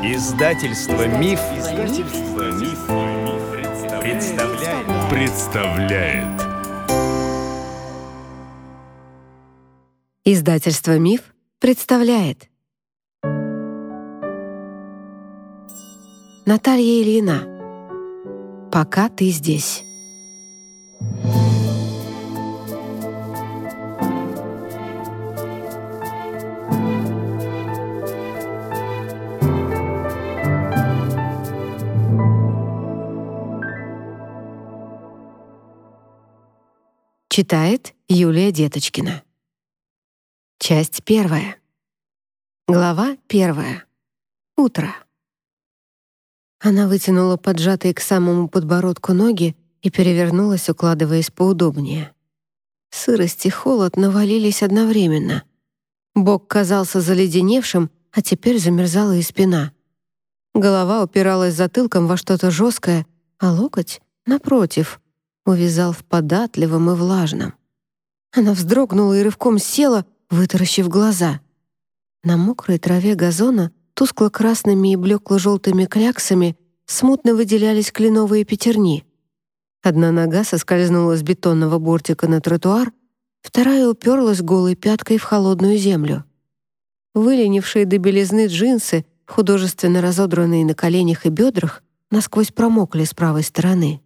Издательство Миф, Издательство Миф, представляет. представляет. Издательство Миф представляет. Наталья Ильина. Пока ты здесь. Читает Юлия Деточкина. Часть первая. Глава первая. Утро. Она вытянула поджатые к самому подбородку ноги и перевернулась, укладываясь поудобнее. Сырость и холод навалились одновременно. Бок казался заледеневшим, а теперь замерзала и спина. Голова упиралась затылком во что-то жесткое, а локоть, напротив, увязал в податливом и влажном. Она вздрогнула и рывком села, вытаращив глаза. На мокрой траве газона тускло-красными и блекло-желтыми кляксами смутно выделялись кленовые пятерни. Одна нога соскользнула с бетонного бортика на тротуар, вторая уперлась голой пяткой в холодную землю. Выленившие до белизны джинсы, художественно разодранные на коленях и бедрах, насквозь промокли с правой стороны.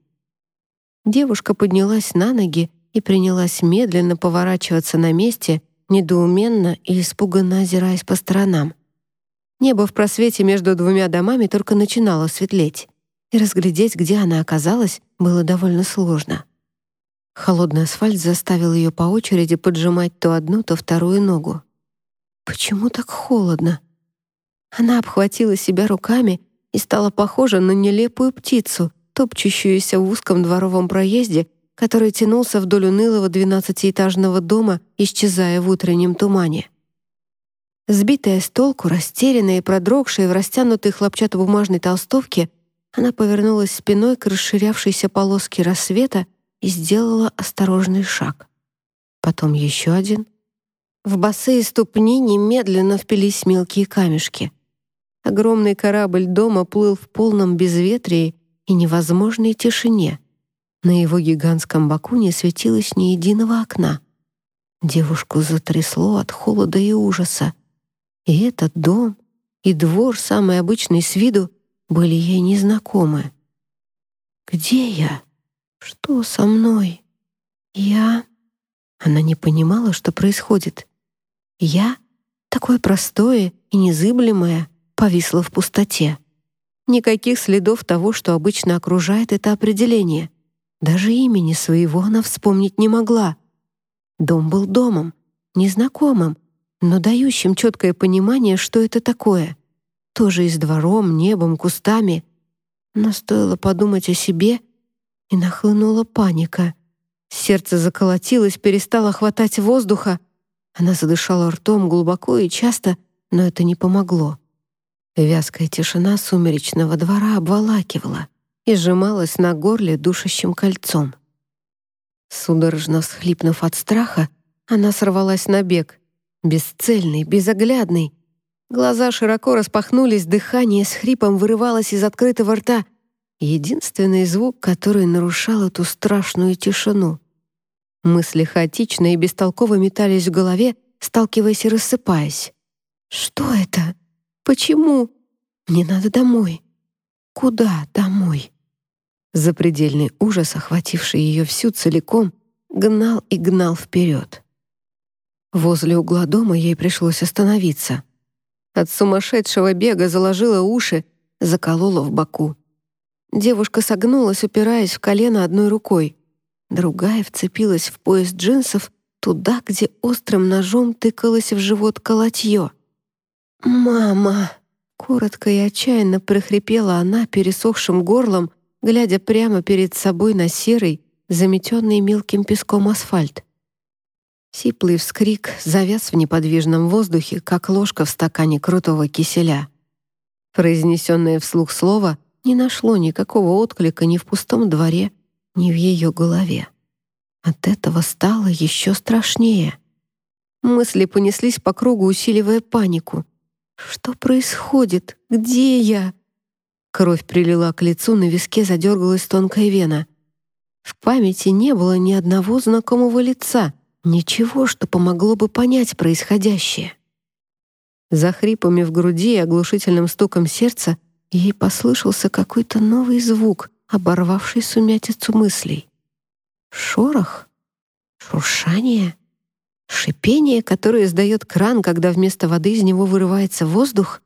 Девушка поднялась на ноги и принялась медленно поворачиваться на месте, недоуменно и испуганно озираясь по сторонам. Небо в просвете между двумя домами только начинало светлеть, и разглядеть, где она оказалась, было довольно сложно. Холодный асфальт заставил ее по очереди поджимать то одну, то вторую ногу. Почему так холодно? Она обхватила себя руками и стала похожа на нелепую птицу — топчущуюся в узком дворовом проезде, который тянулся вдоль унылого двенадцатиэтажного дома, исчезая в утреннем тумане. Сбитая с толку, растерянная и продрогшая в растянутой хлопчатобумажной толстовке, она повернулась спиной к расширявшейся полоске рассвета и сделала осторожный шаг. Потом еще один. В босые ступни немедленно впились мелкие камешки. Огромный корабль дома плыл в полном безветрии, и невозможной тишине. На его гигантском боку не светилось ни единого окна. Девушку затрясло от холода и ужаса. И этот дом, и двор, самый обычный с виду, были ей незнакомы. «Где я? Что со мной? Я...» Она не понимала, что происходит. «Я, такое простое и незыблемое, повисло в пустоте. Никаких следов того, что обычно окружает это определение. Даже имени своего она вспомнить не могла. Дом был домом, незнакомым, но дающим четкое понимание, что это такое. Тоже и с двором, небом, кустами. Но стоило подумать о себе, и нахлынула паника. Сердце заколотилось, перестало хватать воздуха. Она задышала ртом глубоко и часто, но это не помогло. Вязкая тишина сумеречного двора обволакивала и сжималась на горле душащим кольцом. Судорожно всхлипнув от страха, она сорвалась на бег, бесцельный, безоглядный. Глаза широко распахнулись, дыхание с хрипом вырывалось из открытого рта. Единственный звук, который нарушал эту страшную тишину. Мысли хаотично и бестолково метались в голове, сталкиваясь и рассыпаясь. «Что это?» Почему? Мне надо домой. Куда домой? Запредельный ужас, охвативший ее всю целиком, гнал и гнал вперед. Возле угла дома ей пришлось остановиться. От сумасшедшего бега заложила уши, заколола в боку. Девушка согнулась, упираясь в колено одной рукой. Другая вцепилась в пояс джинсов туда, где острым ножом тыкалась в живот колотье — «Мама!» — коротко и отчаянно прохрипела она пересохшим горлом, глядя прямо перед собой на серый, заметенный мелким песком асфальт. Сиплый вскрик завяз в неподвижном воздухе, как ложка в стакане крутого киселя. Произнесенное вслух слово не нашло никакого отклика ни в пустом дворе, ни в ее голове. От этого стало еще страшнее. Мысли понеслись по кругу, усиливая панику. Что происходит? Где я? Кровь прилила к лицу, на виске задергалась тонкая вена. В памяти не было ни одного знакомого лица, ничего, что помогло бы понять происходящее. За хрипами в груди и оглушительным стуком сердца ей послышался какой-то новый звук, оборвавший сумятицу мыслей. Шорох? Шуршание? Шипение, которое издает кран, когда вместо воды из него вырывается воздух?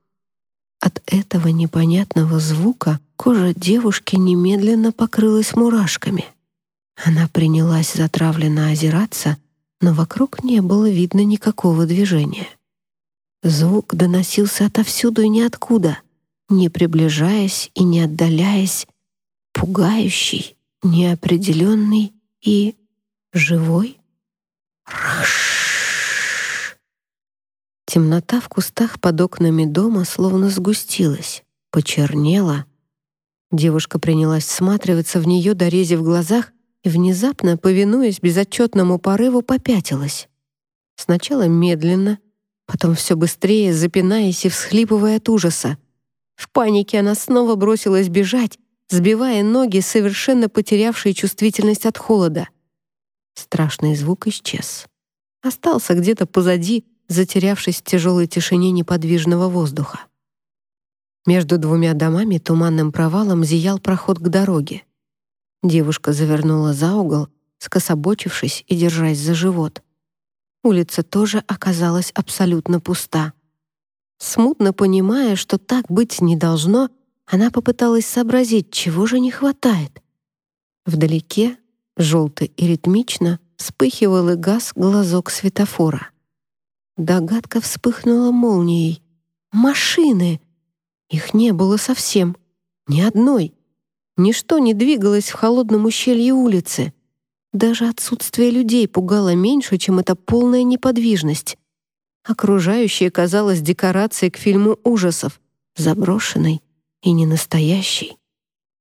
От этого непонятного звука кожа девушки немедленно покрылась мурашками. Она принялась затравленно озираться, но вокруг не было видно никакого движения. Звук доносился отовсюду и ниоткуда, не приближаясь и не отдаляясь, пугающий, неопределенный и живой. Раш! Темнота в кустах под окнами дома словно сгустилась, почернела. Девушка принялась всматриваться в нее, дорезив в глазах, и внезапно, повинуясь безотчетному порыву, попятилась. Сначала медленно, потом все быстрее, запинаясь и всхлипывая от ужаса. В панике она снова бросилась бежать, сбивая ноги, совершенно потерявшие чувствительность от холода. Страшный звук исчез. Остался где-то позади, затерявшись в тяжелой тишине неподвижного воздуха. Между двумя домами туманным провалом зиял проход к дороге. Девушка завернула за угол, скособочившись и держась за живот. Улица тоже оказалась абсолютно пуста. Смутно понимая, что так быть не должно, она попыталась сообразить, чего же не хватает. Вдалеке, желто и ритмично, вспыхивал и газ глазок светофора. Догадка вспыхнула молнией. «Машины!» Их не было совсем. Ни одной. Ничто не двигалось в холодном ущелье улицы. Даже отсутствие людей пугало меньше, чем эта полная неподвижность. Окружающее казалось декорацией к фильму ужасов, заброшенной и ненастоящей.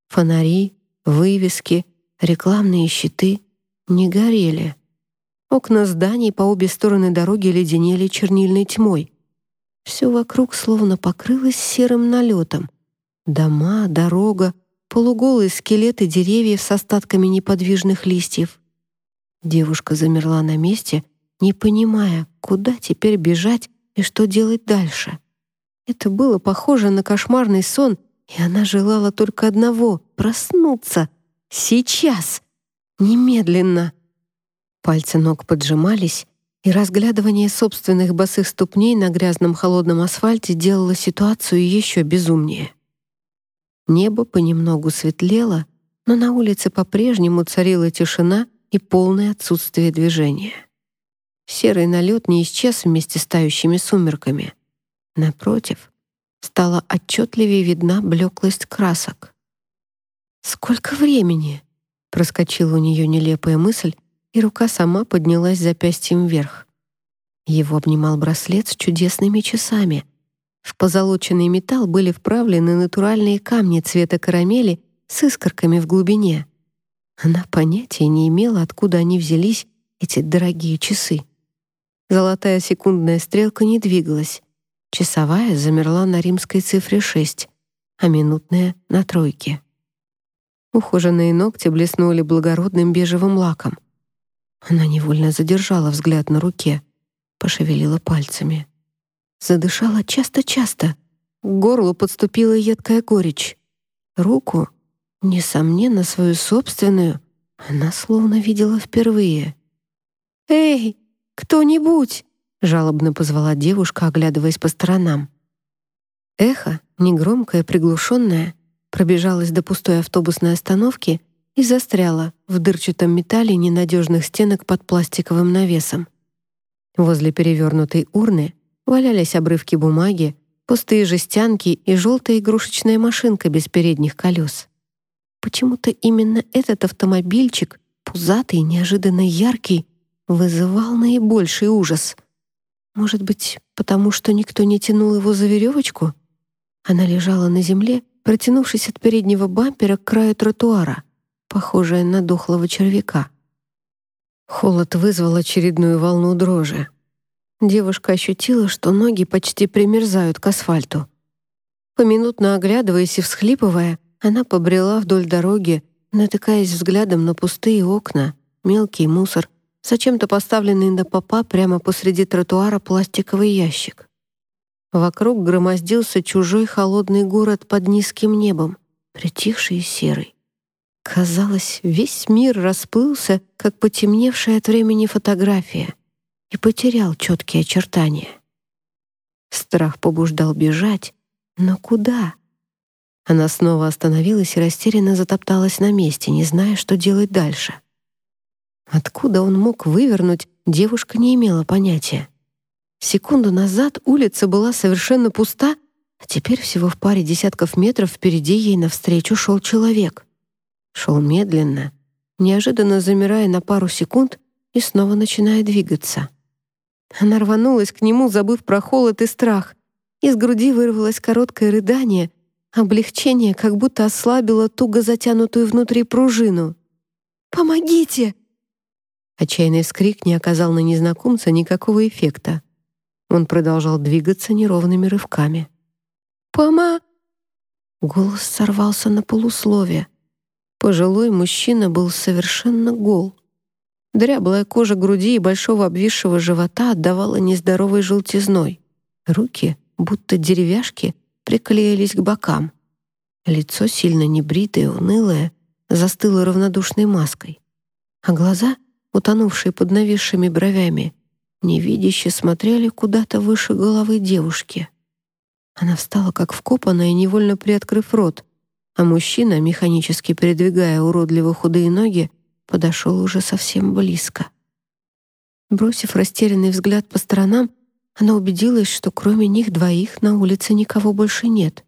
Фонари, вывески, рекламные щиты не горели. Окна зданий по обе стороны дороги леденели чернильной тьмой. Все вокруг словно покрылось серым налетом. Дома, дорога, полуголые скелеты деревьев с остатками неподвижных листьев. Девушка замерла на месте, не понимая, куда теперь бежать и что делать дальше. Это было похоже на кошмарный сон, и она желала только одного — проснуться. Сейчас! Немедленно! Пальцы ног поджимались, и разглядывание собственных босых ступней на грязном холодном асфальте делало ситуацию еще безумнее. Небо понемногу светлело, но на улице по-прежнему царила тишина и полное отсутствие движения. Серый налет не исчез вместе с тающими сумерками. Напротив, стала отчетливее видна блеклость красок. «Сколько времени?» — проскочила у нее нелепая мысль, и рука сама поднялась запястьем вверх. Его обнимал браслет с чудесными часами. В позолоченный металл были вправлены натуральные камни цвета карамели с искорками в глубине. Она понятия не имела, откуда они взялись, эти дорогие часы. Золотая секундная стрелка не двигалась. Часовая замерла на римской цифре 6, а минутная — на тройке. Ухоженные ногти блеснули благородным бежевым лаком. Она невольно задержала взгляд на руке, пошевелила пальцами. Задышала часто-часто. К горлу подступила едкая горечь. Руку, несомненно, свою собственную, она словно видела впервые. «Эй, кто-нибудь!» — жалобно позвала девушка, оглядываясь по сторонам. Эхо, негромкое, приглушенное, пробежалось до пустой автобусной остановки и застряла в дырчатом металле ненадежных стенок под пластиковым навесом. Возле перевернутой урны валялись обрывки бумаги, пустые жестянки и желтая игрушечная машинка без передних колес. Почему-то именно этот автомобильчик, пузатый, неожиданно яркий, вызывал наибольший ужас. Может быть, потому что никто не тянул его за веревочку? Она лежала на земле, протянувшись от переднего бампера к краю тротуара похожая на дохлого червяка. Холод вызвал очередную волну дрожи. девушка ощутила, что ноги почти примерзают к асфальту. Поминутно оглядываясь и всхлипывая, она побрела вдоль дороги, натыкаясь взглядом на пустые окна, мелкий мусор, зачем-то поставленный на попа прямо посреди тротуара пластиковый ящик. Вокруг громоздился чужой холодный город под низким небом, притихший и серый. Казалось, весь мир расплылся, как потемневшая от времени фотография, и потерял четкие очертания. Страх побуждал бежать, но куда? Она снова остановилась и растерянно затопталась на месте, не зная, что делать дальше. Откуда он мог вывернуть, девушка не имела понятия. Секунду назад улица была совершенно пуста, а теперь всего в паре десятков метров впереди ей навстречу шел человек. Шел медленно, неожиданно замирая на пару секунд и снова начиная двигаться. Она рванулась к нему, забыв про холод и страх. Из груди вырвалось короткое рыдание, облегчение как будто ослабило туго затянутую внутри пружину. «Помогите!» Отчаянный вскрик не оказал на незнакомца никакого эффекта. Он продолжал двигаться неровными рывками. «Пома...» Голос сорвался на полусловие. Пожилой мужчина был совершенно гол. Дряблая кожа груди и большого обвисшего живота отдавала нездоровой желтизной. Руки, будто деревяшки, приклеились к бокам. Лицо, сильно небритое, унылое, застыло равнодушной маской. А глаза утонувшие под нависшими бровями, невидяще смотрели куда-то выше головы девушки. Она встала как вкопанная, невольно приоткрыв рот, а мужчина, механически передвигая уродливо худые ноги, подошел уже совсем близко. Бросив растерянный взгляд по сторонам, она убедилась, что кроме них двоих на улице никого больше нет.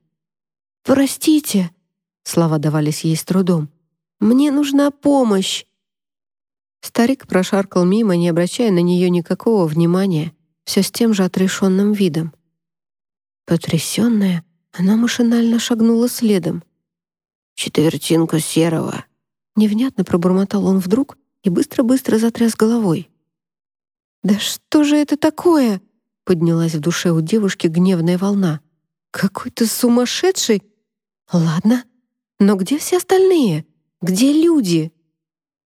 «Простите!» — слова давались ей с трудом. «Мне нужна помощь!» Старик прошаркал мимо, не обращая на нее никакого внимания, все с тем же отрешенным видом. Потрясенная, она машинально шагнула следом. «Четвертинку серого!» Невнятно пробормотал он вдруг и быстро-быстро затряс головой. «Да что же это такое?» Поднялась в душе у девушки гневная волна. «Какой-то сумасшедший? Ладно, но где все остальные? Где люди?»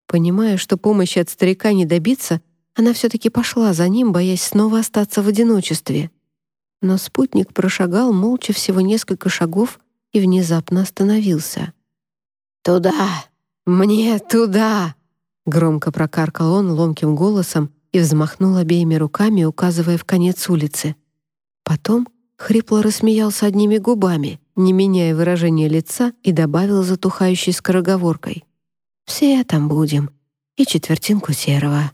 Понимая, что помощи от старика не добиться, она все-таки пошла за ним, боясь снова остаться в одиночестве. Но спутник прошагал молча всего несколько шагов и внезапно остановился. «Туда! Мне туда!» Громко прокаркал он ломким голосом и взмахнул обеими руками, указывая в конец улицы. Потом хрипло рассмеялся одними губами, не меняя выражения лица, и добавил затухающей скороговоркой. Все там будем. И четвертинку серого».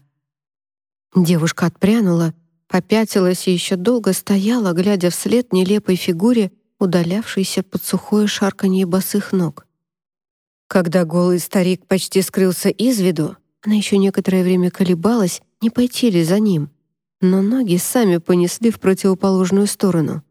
Девушка отпрянула, попятилась и еще долго стояла, глядя вслед нелепой фигуре, удалявшейся под сухое шарканье босых ног. Когда голый старик почти скрылся из виду, она еще некоторое время колебалась, не пойти ли за ним, но ноги сами понесли в противоположную сторону.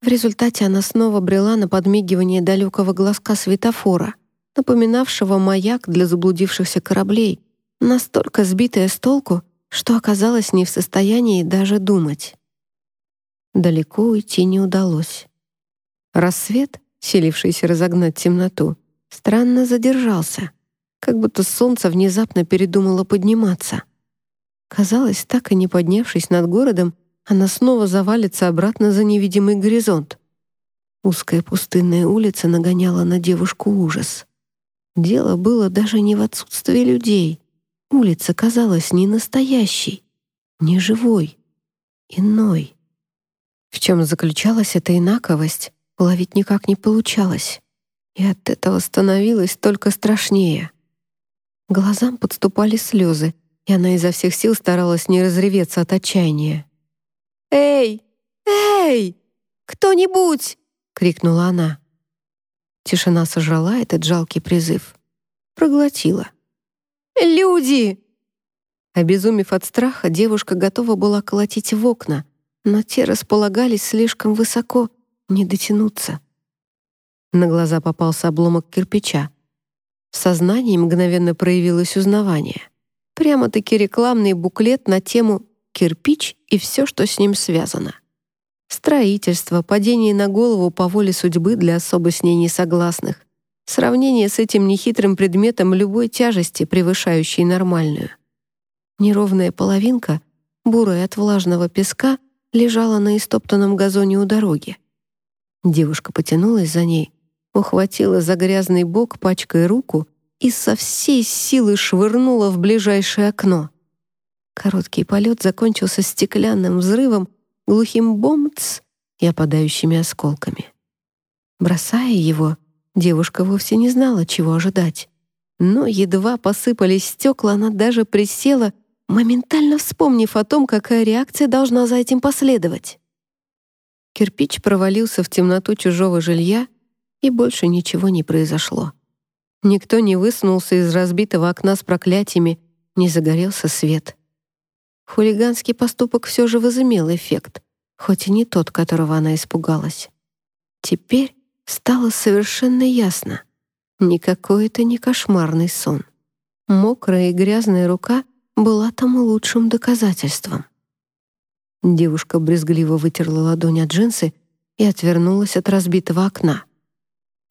В результате она снова брела на подмигивание далекого глазка светофора — напоминавшего маяк для заблудившихся кораблей, настолько сбитая с толку, что оказалась не в состоянии даже думать. Далеко уйти не удалось. Рассвет, селившийся разогнать темноту, странно задержался, как будто солнце внезапно передумало подниматься. Казалось, так и не поднявшись над городом, она снова завалится обратно за невидимый горизонт. Узкая пустынная улица нагоняла на девушку ужас. Дело было даже не в отсутствии людей. Улица казалась не настоящей, не живой, иной. В чем заключалась эта инаковость, уловить никак не получалось. И от этого становилось только страшнее. Глазам подступали слезы, и она изо всех сил старалась не разреветься от отчаяния. «Эй! Эй! Кто-нибудь!» — крикнула она. Тишина сожрала этот жалкий призыв. Проглотила. «Люди!» Обезумев от страха, девушка готова была колотить в окна, но те располагались слишком высоко, не дотянуться. На глаза попался обломок кирпича. В сознании мгновенно проявилось узнавание. Прямо-таки рекламный буклет на тему кирпич и все, что с ним связано. Строительство, падение на голову по воле судьбы для особо с ней несогласных, сравнение с этим нехитрым предметом любой тяжести, превышающей нормальную. Неровная половинка, бурая от влажного песка, лежала на истоптанном газоне у дороги. Девушка потянулась за ней, ухватила за грязный бок пачкой руку и со всей силы швырнула в ближайшее окно. Короткий полет закончился стеклянным взрывом, глухим бомц и опадающими осколками. Бросая его, девушка вовсе не знала, чего ожидать. Но едва посыпались стекла, она даже присела, моментально вспомнив о том, какая реакция должна за этим последовать. Кирпич провалился в темноту чужого жилья, и больше ничего не произошло. Никто не высунулся из разбитого окна с проклятиями, не загорелся свет. Хулиганский поступок все же возымел эффект, хоть и не тот, которого она испугалась. Теперь стало совершенно ясно. Никакой это не кошмарный сон. Мокрая и грязная рука была тому лучшим доказательством. Девушка брезгливо вытерла ладонь от джинсы и отвернулась от разбитого окна.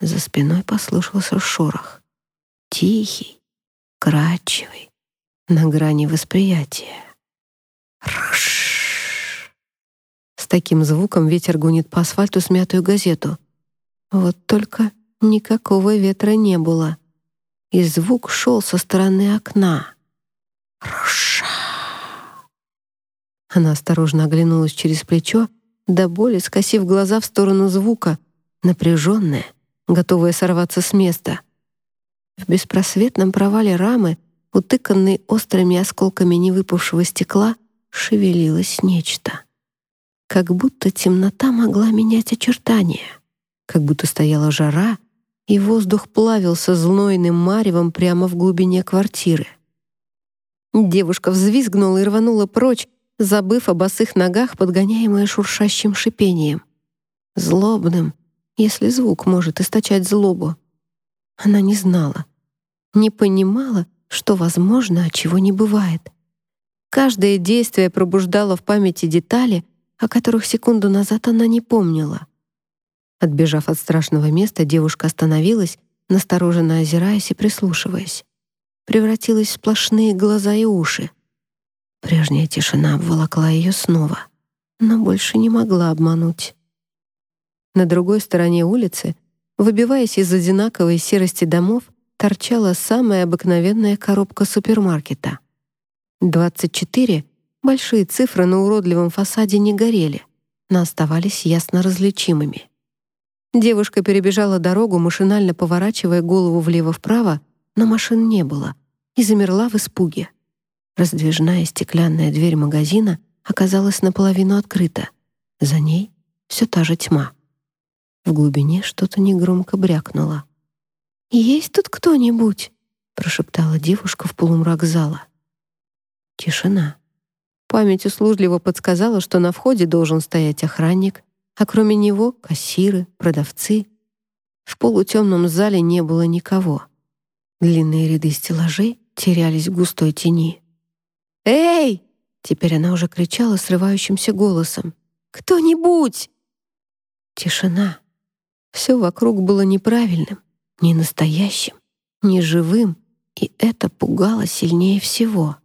За спиной послышался шорох. Тихий, кратчевый, на грани восприятия. Рш. С таким звуком ветер гонит по асфальту смятую газету. Вот только никакого ветра не было. И звук шел со стороны окна. Рша. Она осторожно оглянулась через плечо, до боли скосив глаза в сторону звука, напряженная, готовая сорваться с места. В беспросветном провале рамы, утыканной острыми осколками невыпавшего стекла, шевелилось нечто. Как будто темнота могла менять очертания, как будто стояла жара, и воздух плавился знойным маревом прямо в глубине квартиры. Девушка взвизгнула и рванула прочь, забыв о босых ногах, подгоняемая шуршащим шипением. Злобным, если звук может источать злобу. Она не знала, не понимала, что возможно, а чего не бывает. Каждое действие пробуждало в памяти детали, о которых секунду назад она не помнила. Отбежав от страшного места, девушка остановилась, настороженно озираясь и прислушиваясь. Превратилась в сплошные глаза и уши. Прежняя тишина обволокла ее снова, но больше не могла обмануть. На другой стороне улицы, выбиваясь из одинаковой серости домов, торчала самая обыкновенная коробка супермаркета — 24 большие цифры на уродливом фасаде не горели, но оставались ясно различимыми. Девушка перебежала дорогу, машинально поворачивая голову влево-вправо, но машин не было, и замерла в испуге. Раздвижная стеклянная дверь магазина оказалась наполовину открыта. За ней все та же тьма. В глубине что-то негромко брякнуло. «Есть тут кто-нибудь?» — прошептала девушка в полумрак зала. Тишина. Память услужливо подсказала, что на входе должен стоять охранник, а кроме него — кассиры, продавцы. В полутемном зале не было никого. Длинные ряды стеллажей терялись в густой тени. «Эй!» — теперь она уже кричала срывающимся голосом. «Кто-нибудь!» Тишина. Все вокруг было неправильным, не настоящим, не живым, и это пугало сильнее всего.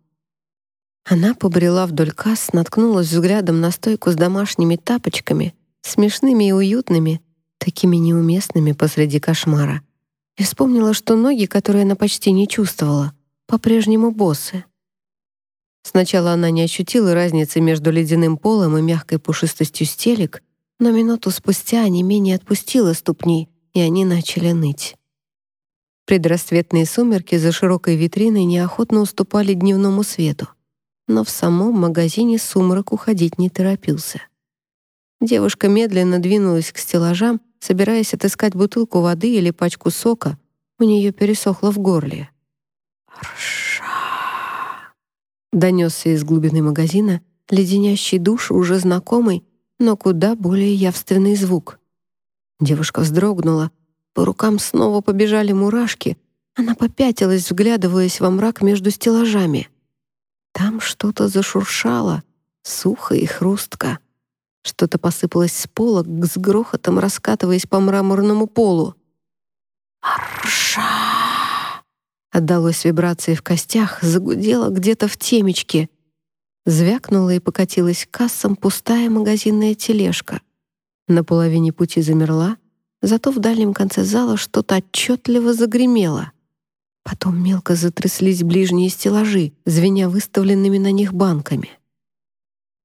Она побрела вдоль касс, наткнулась взглядом на стойку с домашними тапочками, смешными и уютными, такими неуместными посреди кошмара. И вспомнила, что ноги, которые она почти не чувствовала, по-прежнему босы. Сначала она не ощутила разницы между ледяным полом и мягкой пушистостью стелек, но минуту спустя они менее отпустила ступни, и они начали ныть. Предрассветные сумерки за широкой витриной неохотно уступали дневному свету но в самом магазине сумрак уходить не торопился. Девушка медленно двинулась к стеллажам, собираясь отыскать бутылку воды или пачку сока. У нее пересохло в горле. «Рша!» Донесся из глубины магазина леденящий душ, уже знакомый, но куда более явственный звук. Девушка вздрогнула, по рукам снова побежали мурашки, она попятилась, вглядываясь во мрак между стеллажами — там что-то зашуршало, Сухо и хрустко. Что-то посыпалось с пола, с грохотом раскатываясь по мраморному полу. «Арша!» Отдалось вибрации в костях, загудело где-то в темечке. Звякнула и покатилась к кассам пустая магазинная тележка. На половине пути замерла, зато в дальнем конце зала что-то отчетливо загремело. Потом мелко затряслись ближние стеллажи, звеня выставленными на них банками.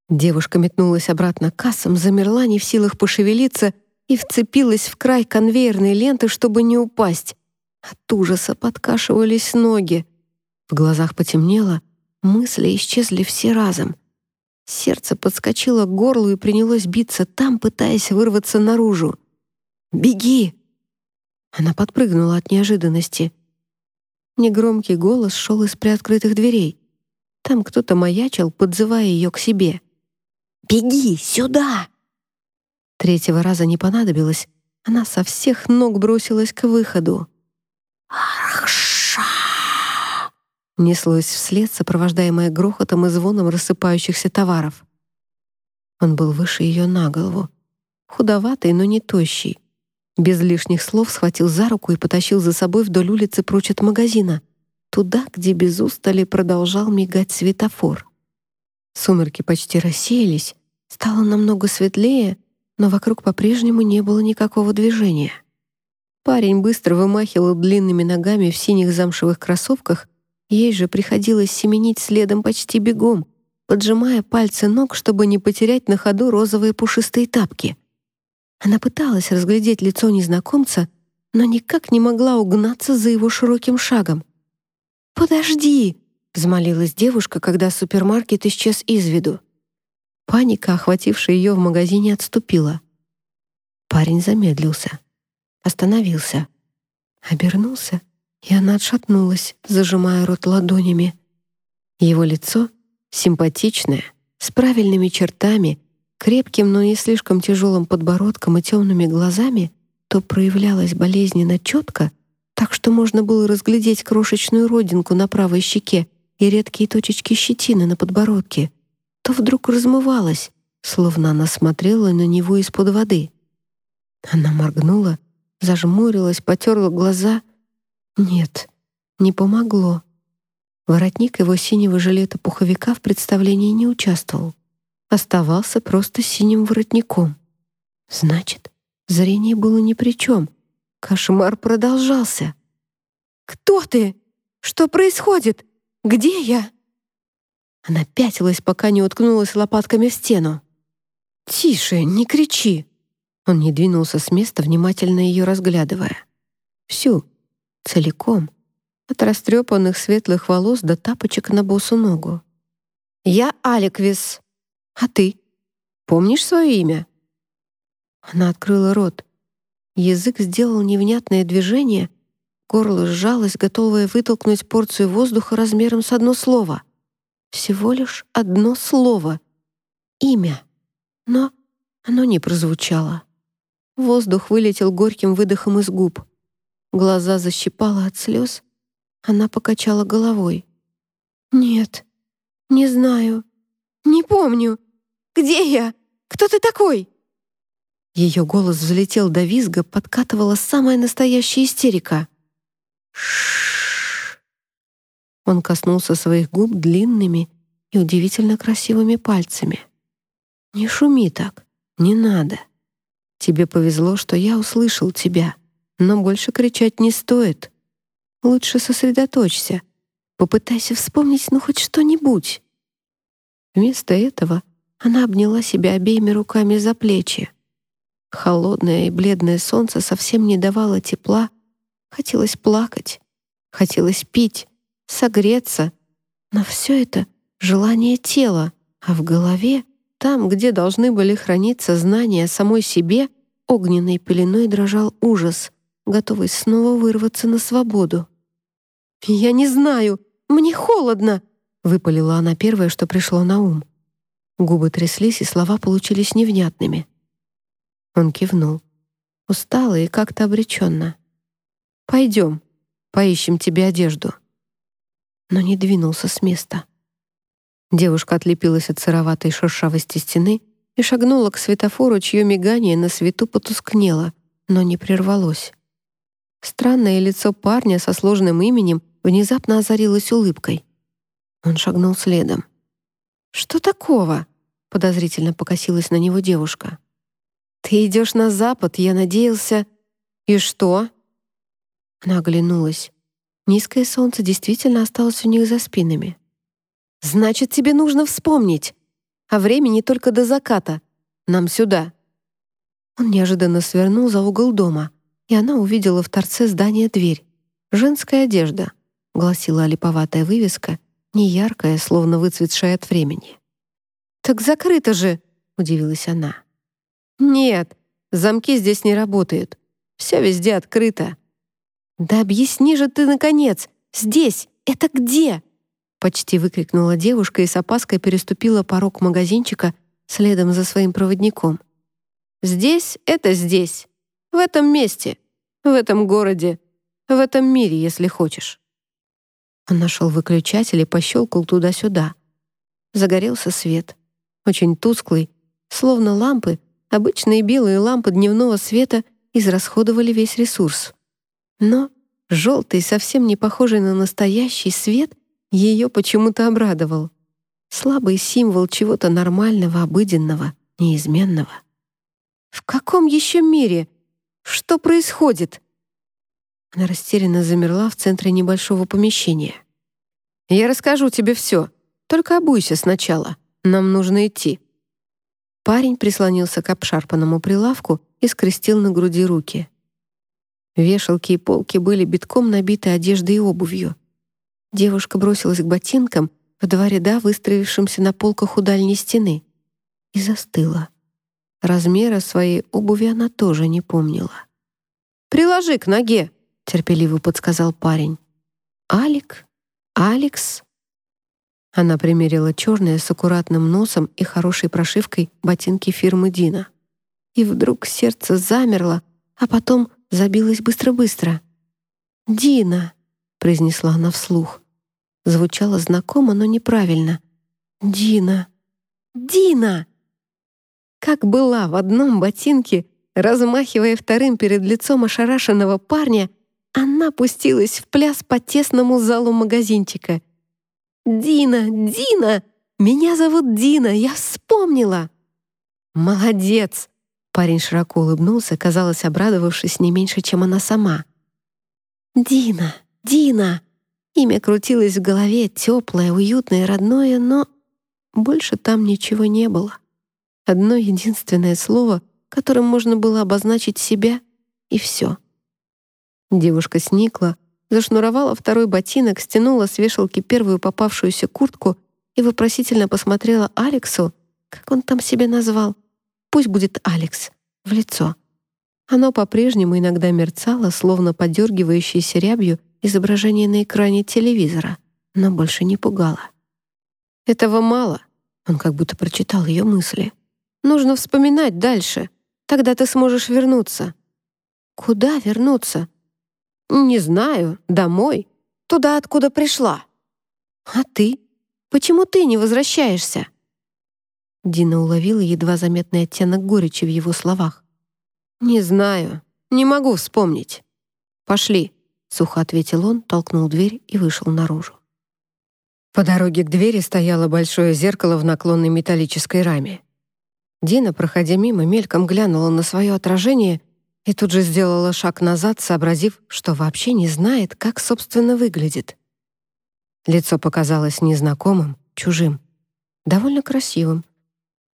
Девушка метнулась обратно к кассам, замерла, не в силах пошевелиться, и вцепилась в край конвейерной ленты, чтобы не упасть. От ужаса подкашивались ноги. В глазах потемнело, мысли исчезли все разом. Сердце подскочило к горлу и принялось биться там, пытаясь вырваться наружу. «Беги!» Она подпрыгнула от неожиданности. Негромкий голос шел из приоткрытых дверей. Там кто-то маячил, подзывая ее к себе. «Беги сюда!» Третьего раза не понадобилось. Она со всех ног бросилась к выходу. «Арша!» Неслось вслед, сопровождаемое грохотом и звоном рассыпающихся товаров. Он был выше ее на голову. Худоватый, но не тощий. Без лишних слов схватил за руку и потащил за собой вдоль улицы прочь от магазина, туда, где без устали продолжал мигать светофор. Сумерки почти рассеялись, стало намного светлее, но вокруг по-прежнему не было никакого движения. Парень быстро вымахивал длинными ногами в синих замшевых кроссовках, ей же приходилось семенить следом почти бегом, поджимая пальцы ног, чтобы не потерять на ходу розовые пушистые тапки. Она пыталась разглядеть лицо незнакомца, но никак не могла угнаться за его широким шагом. «Подожди!» — взмолилась девушка, когда супермаркет исчез из виду. Паника, охватившая ее в магазине, отступила. Парень замедлился, остановился, обернулся, и она отшатнулась, зажимая рот ладонями. Его лицо, симпатичное, с правильными чертами, крепким, но не слишком тяжелым подбородком и темными глазами, то проявлялось болезненно четко, так что можно было разглядеть крошечную родинку на правой щеке и редкие точечки щетины на подбородке — то вдруг размывалась, словно она смотрела на него из-под воды. Она моргнула, зажмурилась, потерла глаза. Нет, не помогло. Воротник его синего жилета-пуховика в представлении не участвовал. Оставался просто синим воротником. Значит, зрение было ни при чем. Кошмар продолжался. «Кто ты? Что происходит? Где я?» Она пятилась, пока не уткнулась лопатками в стену. «Тише, не кричи!» Он не двинулся с места, внимательно ее разглядывая. Всю, целиком, от растрепанных светлых волос до тапочек на босу ногу. «Я Алеквис. А ты? Помнишь свое имя?» Она открыла рот. Язык сделал невнятное движение, горло сжалось, готовое вытолкнуть порцию воздуха размером с одно слово — всего лишь одно слово — имя. Но оно не прозвучало. Воздух вылетел горьким выдохом из губ. Глаза защипало от слез. Она покачала головой. «Нет, не знаю, не помню. Где я? Кто ты такой?» Ее голос взлетел до визга, подкатывала самая настоящая истерика. «Ш он коснулся своих губ длинными и удивительно красивыми пальцами. «Не шуми так, не надо. Тебе повезло, что я услышал тебя, но больше кричать не стоит. Лучше сосредоточься, попытайся вспомнить ну хоть что-нибудь». Вместо этого она обняла себя обеими руками за плечи. Холодное и бледное солнце совсем не давало тепла. Хотелось плакать, хотелось пить, согреться. Но все это — желание тела, а в голове, там, где должны были храниться знания самой себе, огненной пеленой дрожал ужас, готовый снова вырваться на свободу. «Я не знаю, мне холодно!» — выпалила она первое, что пришло на ум. Губы тряслись, и слова получились невнятными. Он кивнул. Устало и как-то обреченно. «Пойдем, поищем тебе одежду» но не двинулся с места. Девушка отлепилась от сыроватой шершавости стены и шагнула к светофору, чье мигание на свету потускнело, но не прервалось. Странное лицо парня со сложным именем внезапно озарилось улыбкой. Он шагнул следом. «Что такого?» — подозрительно покосилась на него девушка. «Ты идешь на запад, я надеялся...» «И что?» Она оглянулась. Низкое солнце действительно осталось у них за спинами. «Значит, тебе нужно вспомнить. А времени только до заката. Нам сюда». Он неожиданно свернул за угол дома, и она увидела в торце здания дверь. «Женская одежда», — гласила олиповатая вывеска, неяркая, словно выцветшая от времени. «Так закрыто же!» — удивилась она. «Нет, замки здесь не работают. Все везде открыто». «Да объясни же ты, наконец! Здесь! Это где?» Почти выкрикнула девушка и с опаской переступила порог магазинчика следом за своим проводником. «Здесь — это здесь. В этом месте. В этом городе. В этом мире, если хочешь». Он нашел выключатель и пощелкал туда-сюда. Загорелся свет. Очень тусклый, словно лампы, обычные белые лампы дневного света израсходовали весь ресурс. Но желтый, совсем не похожий на настоящий свет, ее почему-то обрадовал. Слабый символ чего-то нормального, обыденного, неизменного. «В каком еще мире? Что происходит?» Она растерянно замерла в центре небольшого помещения. «Я расскажу тебе все. Только обуйся сначала. Нам нужно идти». Парень прислонился к обшарпанному прилавку и скрестил на груди руки. Вешалки и полки были битком набиты одеждой и обувью. Девушка бросилась к ботинкам в два ряда, выстроившимся на полках у дальней стены, и застыла. Размера своей обуви она тоже не помнила. «Приложи к ноге», — терпеливо подсказал парень. «Алик? Алекс?» Она примерила черные с аккуратным носом и хорошей прошивкой ботинки фирмы Дина. И вдруг сердце замерло, а потом забилось быстро-быстро. «Дина», — произнесла она вслух. Звучало знакомо, но неправильно. «Дина! Дина!» Как была в одном ботинке, размахивая вторым перед лицом ошарашенного парня, она пустилась в пляс по тесному залу магазинчика. «Дина! Дина! Меня зовут Дина! Я вспомнила!» «Молодец!» Парень широко улыбнулся, казалось, обрадовавшись не меньше, чем она сама. «Дина! Дина!» Имя крутилось в голове, теплое, уютное, родное, но больше там ничего не было. Одно единственное слово, которым можно было обозначить себя, и все. Девушка сникла, зашнуровала второй ботинок, стянула с вешалки первую попавшуюся куртку и вопросительно посмотрела Алексу, как он там себя назвал. Пусть будет Алекс, в лицо. Оно по-прежнему иногда мерцало, словно подергивающееся рябью изображение на экране телевизора, но больше не пугало. «Этого мало», — он как будто прочитал ее мысли. «Нужно вспоминать дальше. Тогда ты сможешь вернуться». «Куда вернуться?» «Не знаю. Домой. Туда, откуда пришла». «А ты? Почему ты не возвращаешься?» Дина уловила едва заметный оттенок горечи в его словах. «Не знаю. Не могу вспомнить. Пошли». Сухо ответил он, толкнул дверь и вышел наружу. По дороге к двери стояло большое зеркало в наклонной металлической раме. Дина, проходя мимо, мельком глянула на свое отражение и тут же сделала шаг назад, сообразив, что вообще не знает, как, собственно, выглядит. Лицо показалось незнакомым, чужим, довольно красивым.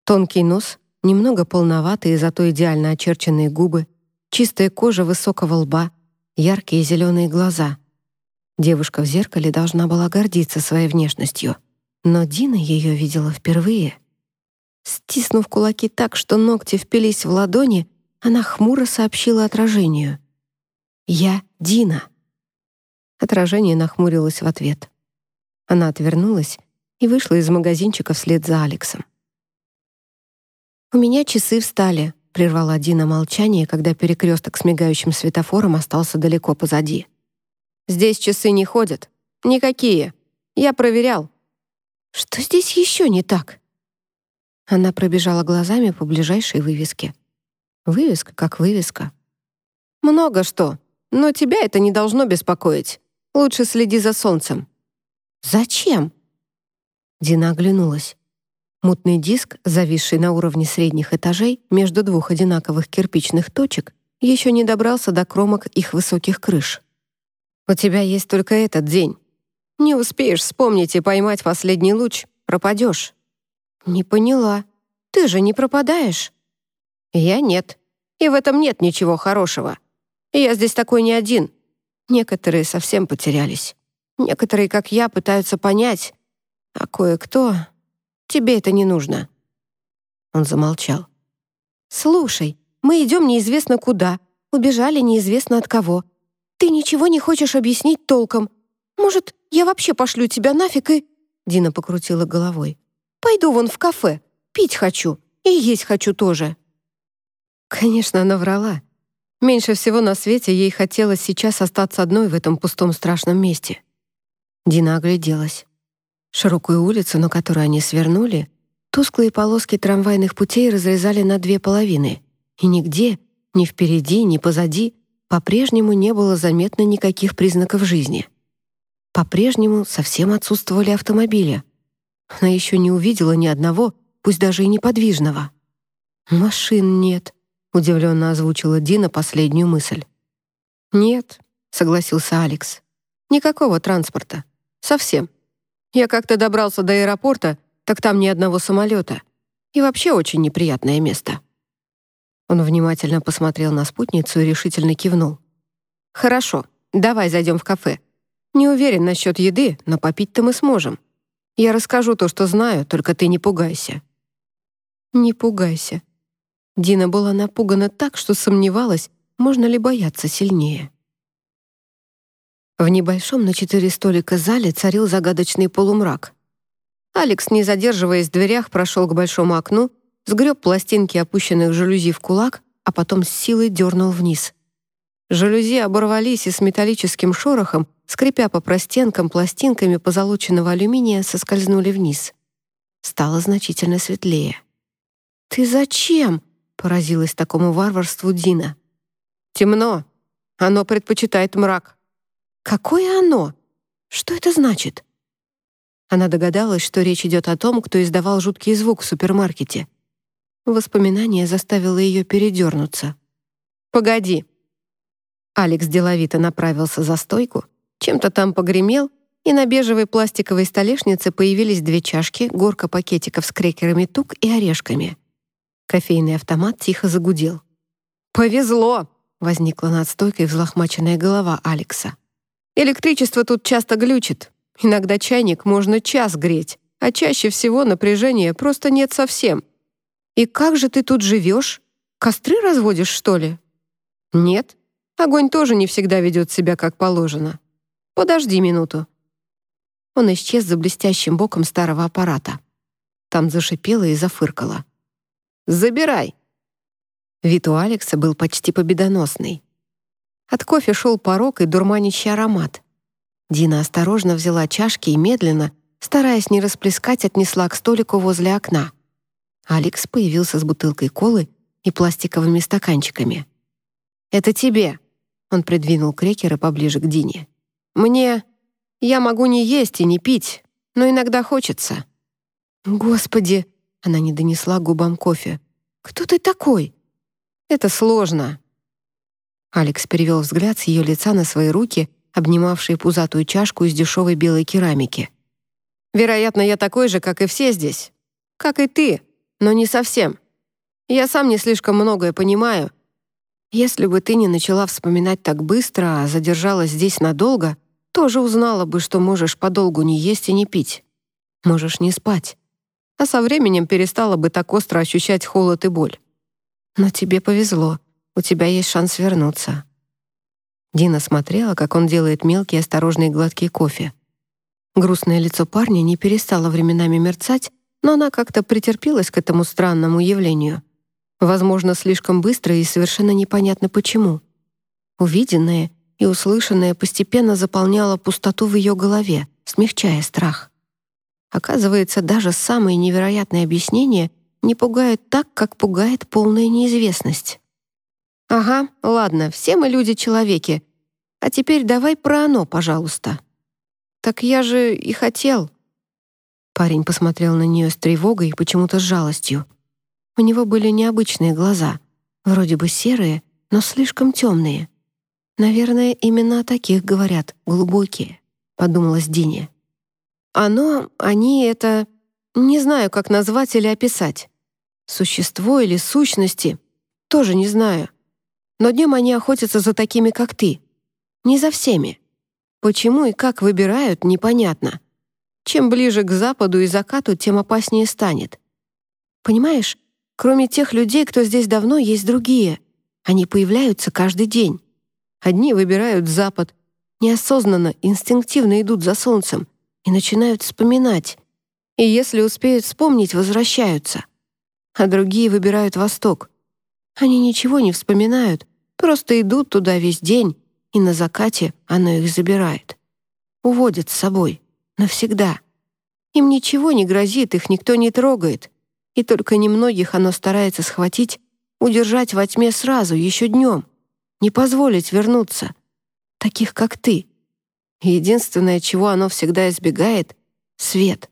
Тонкий нос, немного полноватые, зато идеально очерченные губы, чистая кожа высокого лба, яркие зеленые глаза. Девушка в зеркале должна была гордиться своей внешностью, но Дина ее видела впервые. Стиснув кулаки так, что ногти впились в ладони, она хмуро сообщила отражению. «Я Дина». Отражение нахмурилось в ответ. Она отвернулась и вышла из магазинчика вслед за Алексом. «У меня часы встали», прервала Дина молчание, когда перекресток с мигающим светофором остался далеко позади. «Здесь часы не ходят. Никакие. Я проверял». Что здесь еще не так? Она пробежала глазами по ближайшей вывеске. Вывеска как вывеска. «Много что, но тебя это не должно беспокоить. Лучше следи за солнцем». «Зачем?» Дина оглянулась. Мутный диск, зависший на уровне средних этажей между двух одинаковых кирпичных точек, еще не добрался до кромок их высоких крыш. «У тебя есть только этот день. Не успеешь вспомнить и поймать последний луч, пропадешь». «Не поняла. Ты же не пропадаешь?» «Я нет. И в этом нет ничего хорошего. Я здесь такой не один. Некоторые совсем потерялись. Некоторые, как я, пытаются понять. А кое-кто... Тебе это не нужно». Он замолчал. «Слушай, мы идем неизвестно куда, убежали неизвестно от кого. Ты ничего не хочешь объяснить толком. Может, я вообще пошлю тебя нафиг и...» Дина покрутила головой. Пойду вон в кафе. Пить хочу. И есть хочу тоже». Конечно, она врала. Меньше всего на свете ей хотелось сейчас остаться одной в этом пустом страшном месте. Дина огляделась. Широкую улицу, на которую они свернули, тусклые полоски трамвайных путей разрезали на две половины, и нигде, ни впереди, ни позади, по-прежнему не было заметно никаких признаков жизни. По-прежнему совсем отсутствовали автомобили, она еще не увидела ни одного, пусть даже и неподвижного. «Машин нет», — удивленно озвучила Дина последнюю мысль. «Нет», — согласился Алекс. «Никакого транспорта. Совсем. Я как-то добрался до аэропорта, так там ни одного самолета. И вообще очень неприятное место». Он внимательно посмотрел на спутницу и решительно кивнул. «Хорошо, давай зайдем в кафе. Не уверен насчет еды, но попить-то мы сможем. Я расскажу то, что знаю, только ты не пугайся». «Не пугайся». Дина была напугана так, что сомневалась, можно ли бояться сильнее. В небольшом на четыре столика зале царил загадочный полумрак. Алекс, не задерживаясь в дверях, прошел к большому окну, сгреб пластинки опущенных жалюзи в кулак, а потом с силой дернул вниз. Жалюзи оборвались и с металлическим шорохом скрипя по простенкам пластинками позолоченного алюминия, соскользнули вниз. Стало значительно светлее. «Ты зачем?» — поразилась такому варварству Дина. «Темно. Оно предпочитает мрак». «Какое оно? Что это значит?» Она догадалась, что речь идет о том, кто издавал жуткий звук в супермаркете. Воспоминание заставило ее передернуться. «Погоди». Алекс деловито направился за стойку, чем-то там погремел, и на бежевой пластиковой столешнице появились две чашки, горка пакетиков с крекерами тук и орешками. Кофейный автомат тихо загудел. «Повезло!» — возникла над стойкой взлохмаченная голова Алекса. «Электричество тут часто глючит. Иногда чайник можно час греть, а чаще всего напряжения просто нет совсем. И как же ты тут живешь? Костры разводишь, что ли?» «Нет. Огонь тоже не всегда ведет себя как положено. Подожди минуту». Он исчез за блестящим боком старого аппарата. Там зашипело и зафыркало. «Забирай!» Вид у Алекса был почти победоносный. От кофе шел порог и дурманящий аромат. Дина осторожно взяла чашки и медленно, стараясь не расплескать, отнесла к столику возле окна. Алекс появился с бутылкой колы и пластиковыми стаканчиками. «Это тебе!» Он придвинул крекеры поближе к Дине. Мне... Я могу не есть и не пить, но иногда хочется». «Господи!» — она не донесла губам кофе. «Кто ты такой?» «Это сложно». Алекс перевел взгляд с ее лица на свои руки, обнимавшие пузатую чашку из дешевой белой керамики. «Вероятно, я такой же, как и все здесь. Как и ты, но не совсем. Я сам не слишком многое понимаю. Если бы ты не начала вспоминать так быстро, а задержалась здесь надолго, тоже узнала бы, что можешь подолгу не есть и не пить. Можешь не спать. А со временем перестала бы так остро ощущать холод и боль. Но тебе повезло. У тебя есть шанс вернуться. Дина смотрела, как он делает мелкий осторожный гладкий кофе. Грустное лицо парня не перестало временами мерцать, но она как-то претерпелась к этому странному явлению. Возможно, слишком быстро и совершенно непонятно почему. Увиденное и услышанное постепенно заполняло пустоту в ее голове, смягчая страх. Оказывается, даже самые невероятные объяснения не пугают так, как пугает полная неизвестность. «Ага, ладно, все мы люди-человеки. А теперь давай про оно, пожалуйста». «Так я же и хотел». Парень посмотрел на нее с тревогой и почему-то с жалостью. У него были необычные глаза, вроде бы серые, но слишком темные. «Наверное, именно о таких говорят, глубокие», — подумалась Дине. «Оно, они — это... Не знаю, как назвать или описать. Существо или сущности — тоже не знаю. Но днем они охотятся за такими, как ты. Не за всеми. Почему и как выбирают, непонятно. Чем ближе к западу и закату, тем опаснее станет. Понимаешь, кроме тех людей, кто здесь давно, есть другие. Они появляются каждый день. Одни выбирают запад, неосознанно, инстинктивно идут за солнцем и начинают вспоминать. И если успеют вспомнить, возвращаются. А другие выбирают восток. Они ничего не вспоминают, просто идут туда весь день и на закате оно их забирает. Уводит с собой. Навсегда. Им ничего не грозит, их никто не трогает. И только немногих оно старается схватить, удержать во тьме сразу, еще днем. Не позволить вернуться. Таких, как ты. Единственное, чего оно всегда избегает — свет.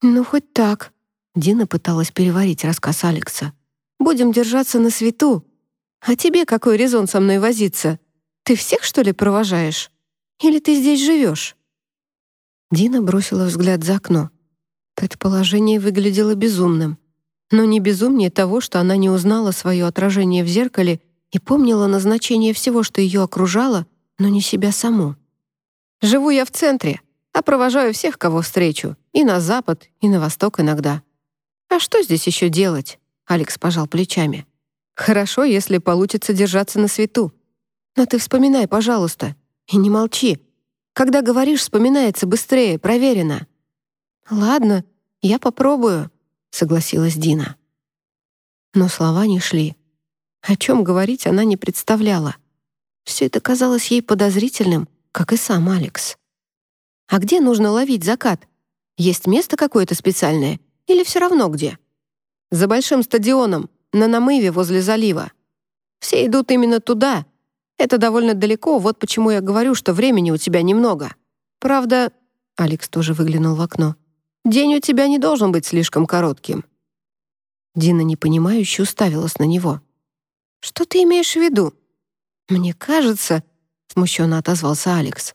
«Ну, хоть так», — Дина пыталась переварить рассказ Алекса. «Будем держаться на свету. А тебе какой резон со мной возиться? Ты всех, что ли, провожаешь? Или ты здесь живешь?» Дина бросила взгляд за окно. Предположение выглядело безумным. Но не безумнее того, что она не узнала свое отражение в зеркале и помнила назначение всего, что ее окружало, но не себя саму. «Живу я в центре, а провожаю всех, кого встречу, и на запад, и на восток иногда. А что здесь еще делать?» Алекс пожал плечами. «Хорошо, если получится держаться на свету. Но ты вспоминай, пожалуйста, и не молчи. Когда говоришь, вспоминается быстрее, проверено». «Ладно, я попробую», — согласилась Дина. Но слова не шли. О чем говорить она не представляла. Все это казалось ей подозрительным, как и сам Алекс. «А где нужно ловить закат? Есть место какое-то специальное? Или все равно где?» «За большим стадионом, на намыве возле залива. Все идут именно туда, это довольно далеко, вот почему я говорю, что времени у тебя немного. Правда...» Алекс тоже выглянул в окно. «День у тебя не должен быть слишком коротким». Дина непонимающе уставилась на него. «Что ты имеешь в виду?» «Мне кажется...» — смущенно отозвался Алекс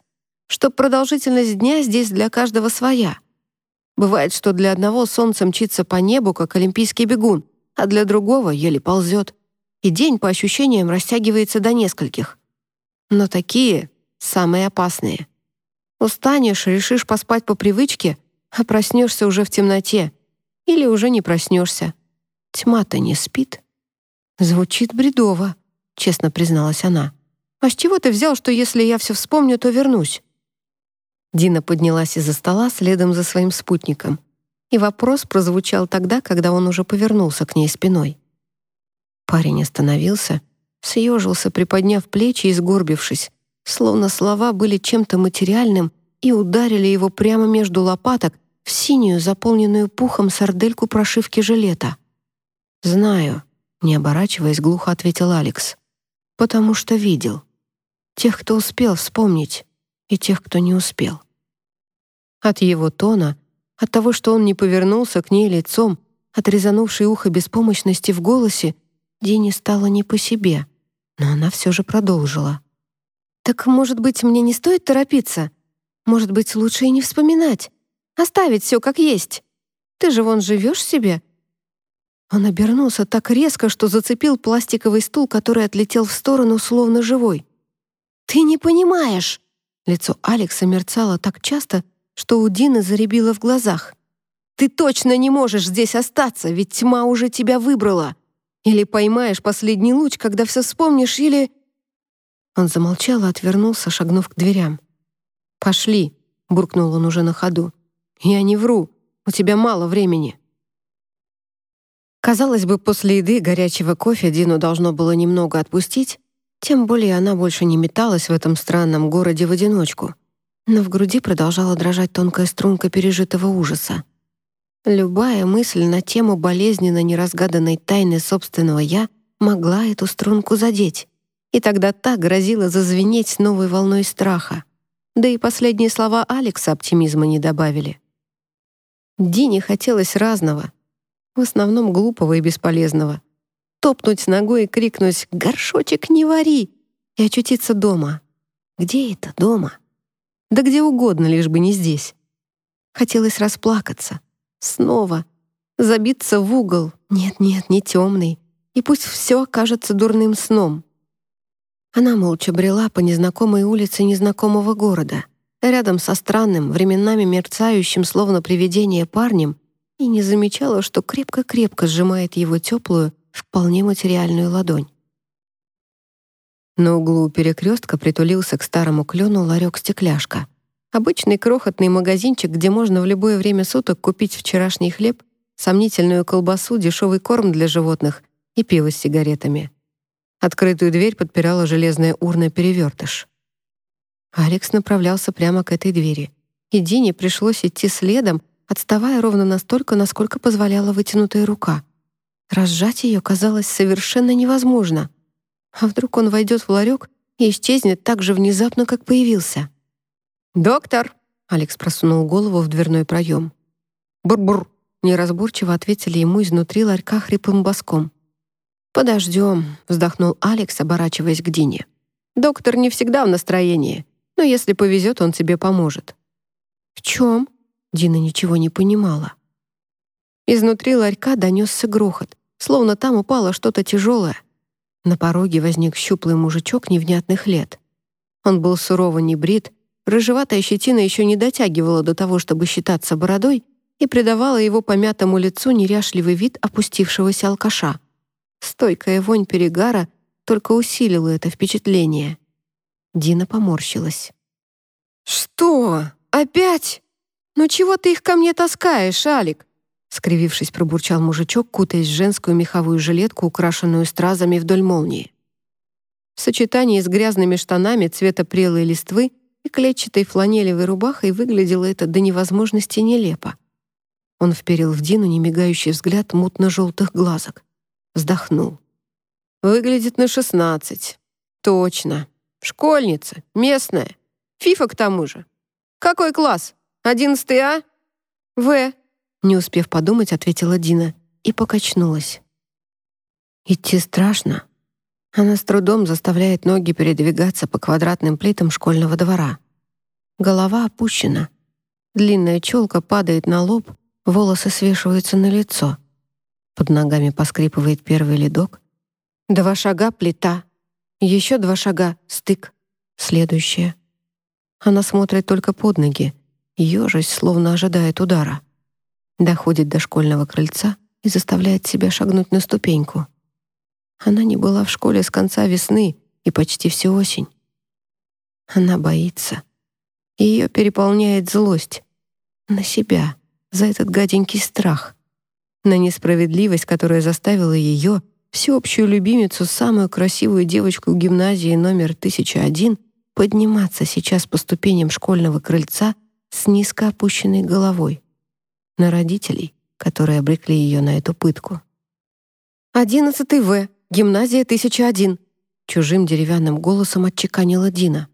что продолжительность дня здесь для каждого своя. Бывает, что для одного солнце мчится по небу, как олимпийский бегун, а для другого еле ползет и день, по ощущениям, растягивается до нескольких. Но такие самые опасные. Устанешь, решишь поспать по привычке, а проснешься уже в темноте. Или уже не проснешься. Тьма-то не спит. Звучит бредово, честно призналась она. А с чего ты взял, что если я все вспомню, то вернусь? Дина поднялась из-за стола следом за своим спутником. И вопрос прозвучал тогда, когда он уже повернулся к ней спиной. Парень остановился, съежился, приподняв плечи и сгорбившись, словно слова были чем-то материальным и ударили его прямо между лопаток в синюю, заполненную пухом сардельку прошивки жилета. «Знаю», — не оборачиваясь, глухо ответил Алекс. «Потому что видел. Тех, кто успел вспомнить, и тех, кто не успел». От его тона, от того, что он не повернулся к ней лицом, от резанувшей ухо беспомощности в голосе, Дине стало не по себе, но она все же продолжила. «Так, может быть, мне не стоит торопиться? Может быть, лучше и не вспоминать? Оставить все как есть? Ты же вон живешь себе?» Он обернулся так резко, что зацепил пластиковый стул, который отлетел в сторону, словно живой. «Ты не понимаешь!» Лицо Алекса мерцало так часто, что у Дины заребило в глазах. «Ты точно не можешь здесь остаться, ведь тьма уже тебя выбрала!» Или поймаешь последний луч, когда все вспомнишь, или...» Он замолчал и отвернулся, шагнув к дверям. «Пошли», — буркнул он уже на ходу. «Я не вру, у тебя мало времени». Казалось бы, после еды горячего кофе Дину должно было немного отпустить, тем более она больше не металась в этом странном городе в одиночку. но в груди продолжала дрожать тонкая струнка пережитого ужаса. Любая мысль на тему болезненно неразгаданной тайны собственного «я» могла эту струнку задеть, и тогда та грозила зазвенеть новой волной страха. Да и последние слова Алекса оптимизма не добавили. Дине хотелось разного, в основном глупого и бесполезного. Топнуть ногой и крикнуть «Горшочек не вари!» и очутиться дома. Где это дома? Да где угодно, лишь бы не здесь. Хотелось расплакаться. Снова. Забиться в угол. Нет-нет, не темный. И пусть все окажется дурным сном. Она молча брела по незнакомой улице незнакомого города, рядом со странным, временами мерцающим, словно привидение парнем, и не замечала, что крепко-крепко сжимает его теплую, вполне материальную ладонь. На углу перекрестка притулился к старому клену ларек-стекляшка. Обычный крохотный магазинчик, где можно в любое время суток купить вчерашний хлеб, сомнительную колбасу, дешевый корм для животных и пиво с сигаретами. Открытую дверь подпирала железная урна-перевертыш. Алекс направлялся прямо к этой двери, и Дине пришлось идти следом, отставая ровно настолько, насколько позволяла вытянутая рука. Разжать ее казалось совершенно невозможно — а вдруг он войдет в ларек и исчезнет так же внезапно, как появился? «Доктор!» — Алекс просунул голову в дверной проем. «Бур-бур!» — неразборчиво ответили ему изнутри ларька хриплым боском. «Подождем», — вздохнул Алекс, оборачиваясь к Дине. «Доктор не всегда в настроении, но если повезет, он тебе поможет». «В чем?» — Дина ничего не понимала. Изнутри ларька донесся грохот, словно там упало что-то тяжелое. На пороге возник щуплый мужичок невнятных лет. Он был сурово небрит, рыжеватая щетина еще не дотягивала до того, чтобы считаться бородой, и придавала его помятому лицу неряшливый вид опустившегося алкаша. Стойкая вонь перегара только усилила это впечатление. Дина поморщилась. «Что? Опять? Ну чего ты их ко мне таскаешь, Алик? скривившись, пробурчал мужичок, кутаясь в женскую меховую жилетку, украшенную стразами вдоль молнии. В сочетании с грязными штанами цвета прелой листвы и клетчатой фланелевой рубахой выглядело это до невозможности нелепо. Он вперил в Дину немигающий взгляд мутно-желтых глазок. Вздохнул. «Выглядит на шестнадцать. Точно. Школьница. Местная. Фифа к тому же. Какой класс? Одиннадцатый А? В. Не успев подумать, ответила Дина и покачнулась. Идти страшно. Она с трудом заставляет ноги передвигаться по квадратным плитам школьного двора. Голова опущена. Длинная челка падает на лоб, волосы свешиваются на лицо. Под ногами поскрипывает первый ледок. Два шага — плита. Еще два шага — стык. Следующее. Она смотрит только под ноги, ежась, словно ожидает удара доходит до школьного крыльца и заставляет себя шагнуть на ступеньку. Она не была в школе с конца весны и почти всю осень. Она боится. Ее переполняет злость. На себя, за этот гаденький страх. На несправедливость, которая заставила ее, всеобщую любимицу, самую красивую девочку гимназии номер 1001, подниматься сейчас по ступеням школьного крыльца с низко опущенной головой на родителей, которые обрекли ее на эту пытку. «Одиннадцатый В, гимназия 1001», чужим деревянным голосом отчеканила Дина.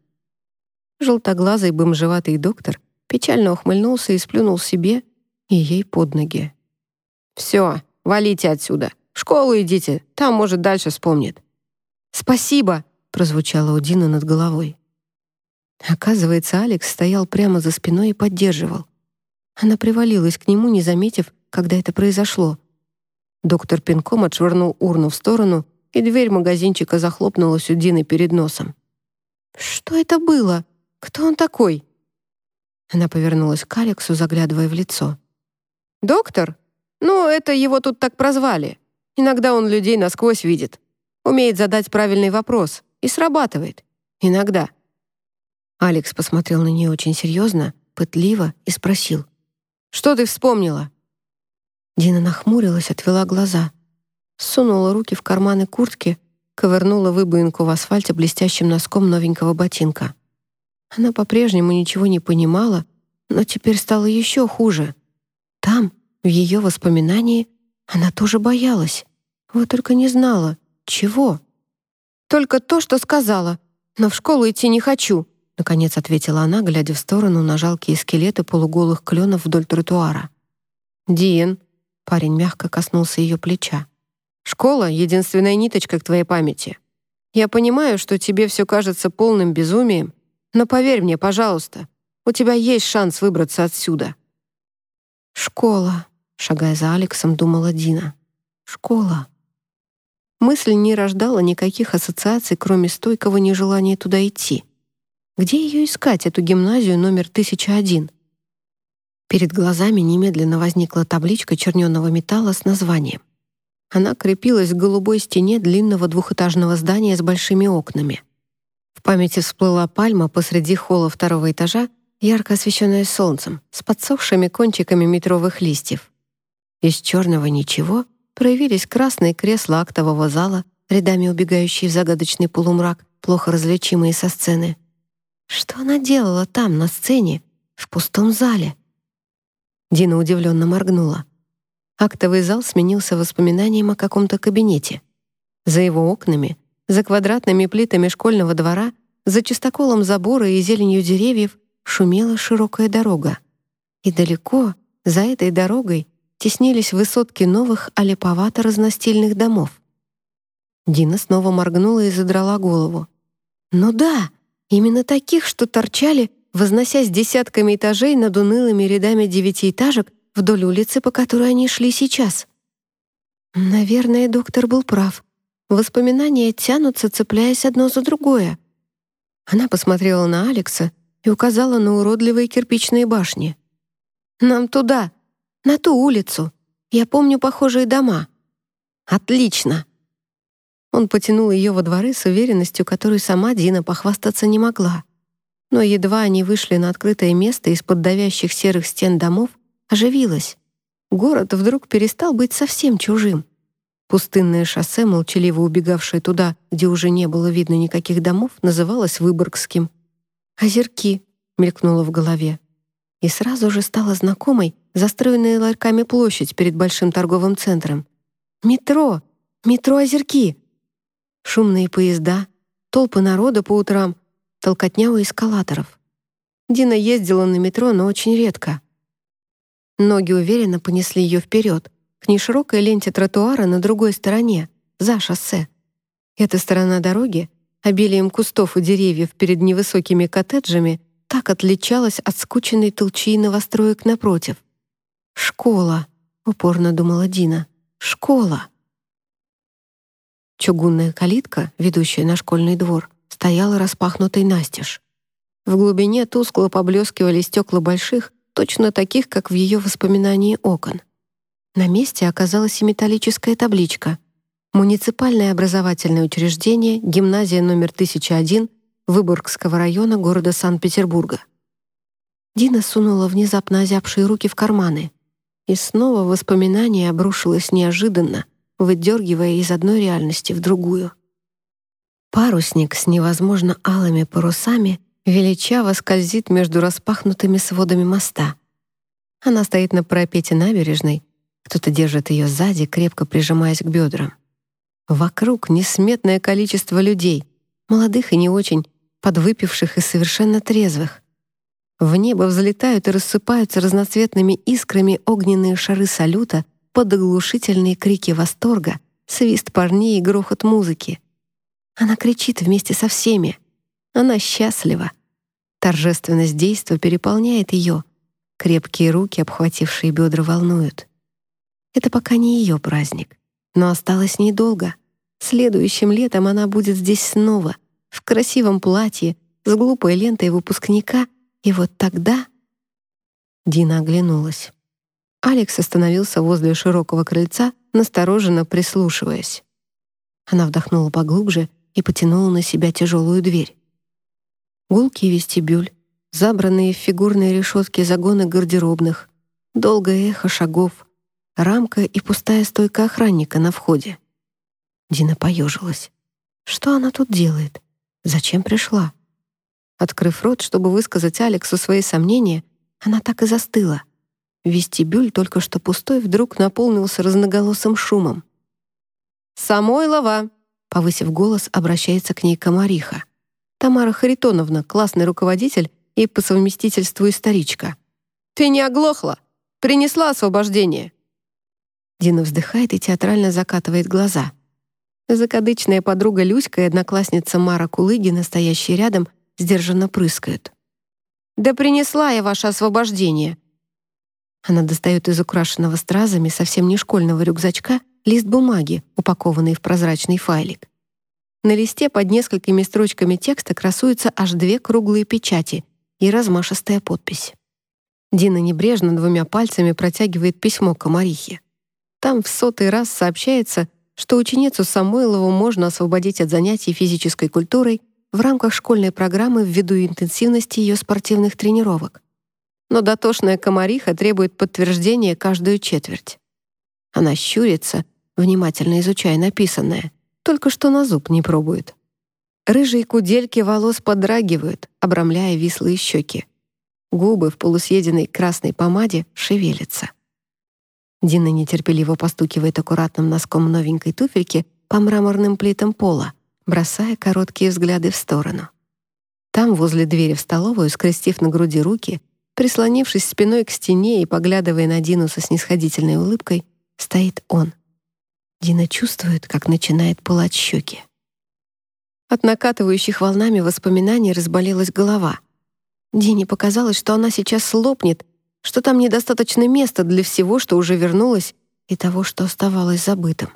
Желтоглазый бомжеватый доктор печально ухмыльнулся и сплюнул себе и ей под ноги. «Все, валите отсюда. В школу идите, там, может, дальше вспомнит». «Спасибо!» — прозвучало у Дины над головой. Оказывается, Алекс стоял прямо за спиной и поддерживал. Она привалилась к нему, не заметив, когда это произошло. Доктор пинком отшвырнул урну в сторону, и дверь магазинчика захлопнулась у Дины перед носом. «Что это было? Кто он такой?» Она повернулась к Алексу, заглядывая в лицо. «Доктор? Ну, это его тут так прозвали. Иногда он людей насквозь видит. Умеет задать правильный вопрос. И срабатывает. Иногда». Алекс посмотрел на нее очень серьезно, пытливо и спросил. Что ты вспомнила?» Дина нахмурилась, отвела глаза. Сунула руки в карманы куртки, ковырнула выбоинку в асфальте блестящим носком новенького ботинка. Она по-прежнему ничего не понимала, но теперь стало еще хуже. Там, в ее воспоминании, она тоже боялась. Вот только не знала, чего. «Только то, что сказала. Но в школу идти не хочу», — наконец ответила она, глядя в сторону на жалкие скелеты полуголых кленов вдоль тротуара. «Дин», — парень мягко коснулся ее плеча, «школа — единственная ниточка к твоей памяти. Я понимаю, что тебе все кажется полным безумием, но поверь мне, пожалуйста, у тебя есть шанс выбраться отсюда». «Школа», — шагая за Алексом, думала Дина. «Школа». Мысль не рождала никаких ассоциаций, кроме стойкого нежелания туда идти. Где ее искать, эту гимназию номер 1001? Перед глазами немедленно возникла табличка черненного металла с названием. Она крепилась к голубой стене длинного двухэтажного здания с большими окнами. В памяти всплыла пальма посреди холла второго этажа ярко освещенная солнцем, с подсохшими кончиками метровых листьев. Из черного ничего проявились красные кресла актового зала, рядами убегающие в загадочный полумрак, плохо различимые со сцены. Что она делала там, на сцене, в пустом зале? Дина удивленно моргнула. Актовый зал сменился воспоминанием о каком-то кабинете. За его окнами, за квадратными плитами школьного двора, за чистоколом забора и зеленью деревьев шумела широкая дорога. И далеко, за этой дорогой, теснились высотки новых олеповато-разностильных домов. Дина снова моргнула и задрала голову. «Ну да, именно таких, что торчали, возносясь десятками этажей над унылыми рядами девятиэтажек вдоль улицы, по которой они шли сейчас». Наверное, доктор был прав. Воспоминания тянутся, цепляясь одно за другое. Она посмотрела на Алекса, и указала на уродливые кирпичные башни. «Нам туда, на ту улицу. Я помню похожие дома». «Отлично!» Он потянул ее во дворы с уверенностью, которой сама Дина похвастаться не могла. Но едва они вышли на открытое место из-под давящих серых стен домов, оживилась. Город вдруг перестал быть совсем чужим. Пустынное шоссе, молчаливо убегавшее туда, где уже не было видно никаких домов, называлось Выборгским. «Озерки», — мелькнуло в голове. И сразу же стала знакомой застроенная ларьками площадь перед большим торговым центром. «Метро! Метро Озерки!» Шумные поезда, толпы народа по утрам, толкотня у эскалаторов. Дина ездила на метро, но очень редко. Ноги уверенно понесли ее вперед, к неширокой ленте тротуара на другой стороне, за шоссе. Эта сторона дороги обилием кустов и деревьев перед невысокими коттеджами так отличалась от скученной толчии новостроек напротив. «Школа», — упорно думала Дина, — «школа». Чугунная калитка, ведущая на школьный двор, стояла распахнутой настежь. В глубине тускло поблескивали стекла больших, точно таких, как в ее воспоминании окон. На месте оказалась и металлическая табличка Муниципальное образовательное учреждение, гимназия номер 1001 Выборгского района города Санкт-Петербурга. Дина сунула внезапно озябшие руки в карманы. И снова воспоминание обрушилось неожиданно, выдергивая из одной реальности в другую. Парусник с невозможно алыми парусами величаво скользит между распахнутыми сводами моста. Она стоит на парапете набережной, кто-то держит ее сзади, крепко прижимаясь к бедрам. Вокруг несметное количество людей, молодых и не очень, подвыпивших и совершенно трезвых. В небо взлетают и рассыпаются разноцветными искрами огненные шары салюта под оглушительные крики восторга, свист парней и грохот музыки. Она кричит вместе со всеми. Она счастлива. Торжественность действа переполняет ее. Крепкие руки, обхватившие бедра, волнуют. Это пока не ее праздник. Но осталось недолго. Следующим летом она будет здесь снова, в красивом платье, с глупой лентой выпускника, и вот тогда... Дина оглянулась. Алекс остановился возле широкого крыльца, настороженно прислушиваясь. Она вдохнула поглубже и потянула на себя тяжелую дверь. Гулкий вестибюль, забранные в фигурные решетки загоны гардеробных, долгое эхо шагов, рамка и пустая стойка охранника на входе. Дина поежилась. Что она тут делает? Зачем пришла? Открыв рот, чтобы высказать Алексу свои сомнения, она так и застыла. Вестибюль, только что пустой, вдруг наполнился разноголосым шумом. «Самойлова!» — повысив голос, обращается к ней комариха. Тамара Харитоновна, классный руководитель и по совместительству историчка. «Ты не оглохла? Принесла освобождение!» Дина вздыхает и театрально закатывает глаза. Закадычная подруга Люська и одноклассница Мара Кулыгина, стоящие рядом, сдержанно прыскают. «Да принесла я ваше освобождение!» Она достает из украшенного стразами совсем не школьного рюкзачка лист бумаги, упакованный в прозрачный файлик. На листе под несколькими строчками текста красуются аж две круглые печати и размашистая подпись. Дина небрежно двумя пальцами протягивает письмо комарихе. Там в сотый раз сообщается, что ученицу Самойлову можно освободить от занятий физической культурой в рамках школьной программы ввиду интенсивности ее спортивных тренировок. Но дотошная комариха требует подтверждения каждую четверть. Она щурится, внимательно изучая написанное, только что на зуб не пробует. Рыжие кудельки волос подрагивают, обрамляя вислые щеки. Губы в полусъеденной красной помаде шевелятся. Дина нетерпеливо постукивает аккуратным носком новенькой туфельки по мраморным плитам пола, бросая короткие взгляды в сторону. Там, возле двери в столовую, скрестив на груди руки, прислонившись спиной к стене и поглядывая на Дину со снисходительной улыбкой, стоит он. Дина чувствует, как начинает пылать щеки. От накатывающих волнами воспоминаний разболелась голова. Дине показалось, что она сейчас лопнет, что там недостаточно места для всего, что уже вернулось, и того, что оставалось забытым.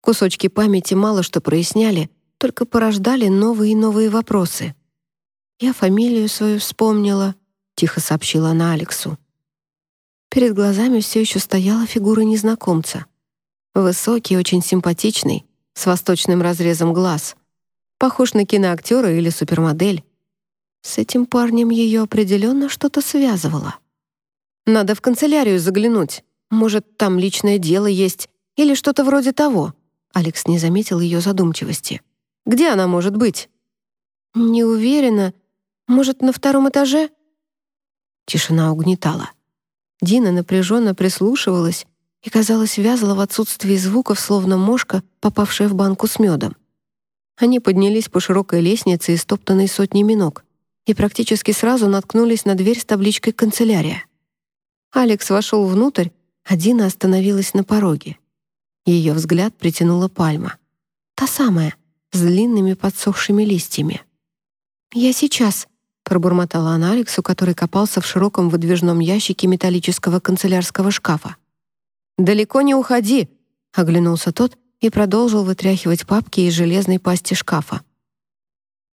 Кусочки памяти мало что проясняли, только порождали новые и новые вопросы. «Я фамилию свою вспомнила», — тихо сообщила она Алексу. Перед глазами все еще стояла фигура незнакомца. Высокий, очень симпатичный, с восточным разрезом глаз. Похож на киноактера или супермодель. С этим парнем ее определенно что-то связывало. Надо в канцелярию заглянуть. Может, там личное дело есть или что-то вроде того. Алекс не заметил ее задумчивости. Где она может быть? Не уверена. Может, на втором этаже? Тишина угнетала. Дина напряженно прислушивалась и, казалось, вязла в отсутствии звуков, словно мошка, попавшая в банку с медом. Они поднялись по широкой лестнице, истоптанной сотнями ног, и практически сразу наткнулись на дверь с табличкой «Канцелярия». Алекс вошел внутрь, а Дина остановилась на пороге. Ее взгляд притянула пальма. Та самая, с длинными подсохшими листьями. «Я сейчас», — пробормотала она Алексу, который копался в широком выдвижном ящике металлического канцелярского шкафа. «Далеко не уходи», — оглянулся тот и продолжил вытряхивать папки из железной пасти шкафа.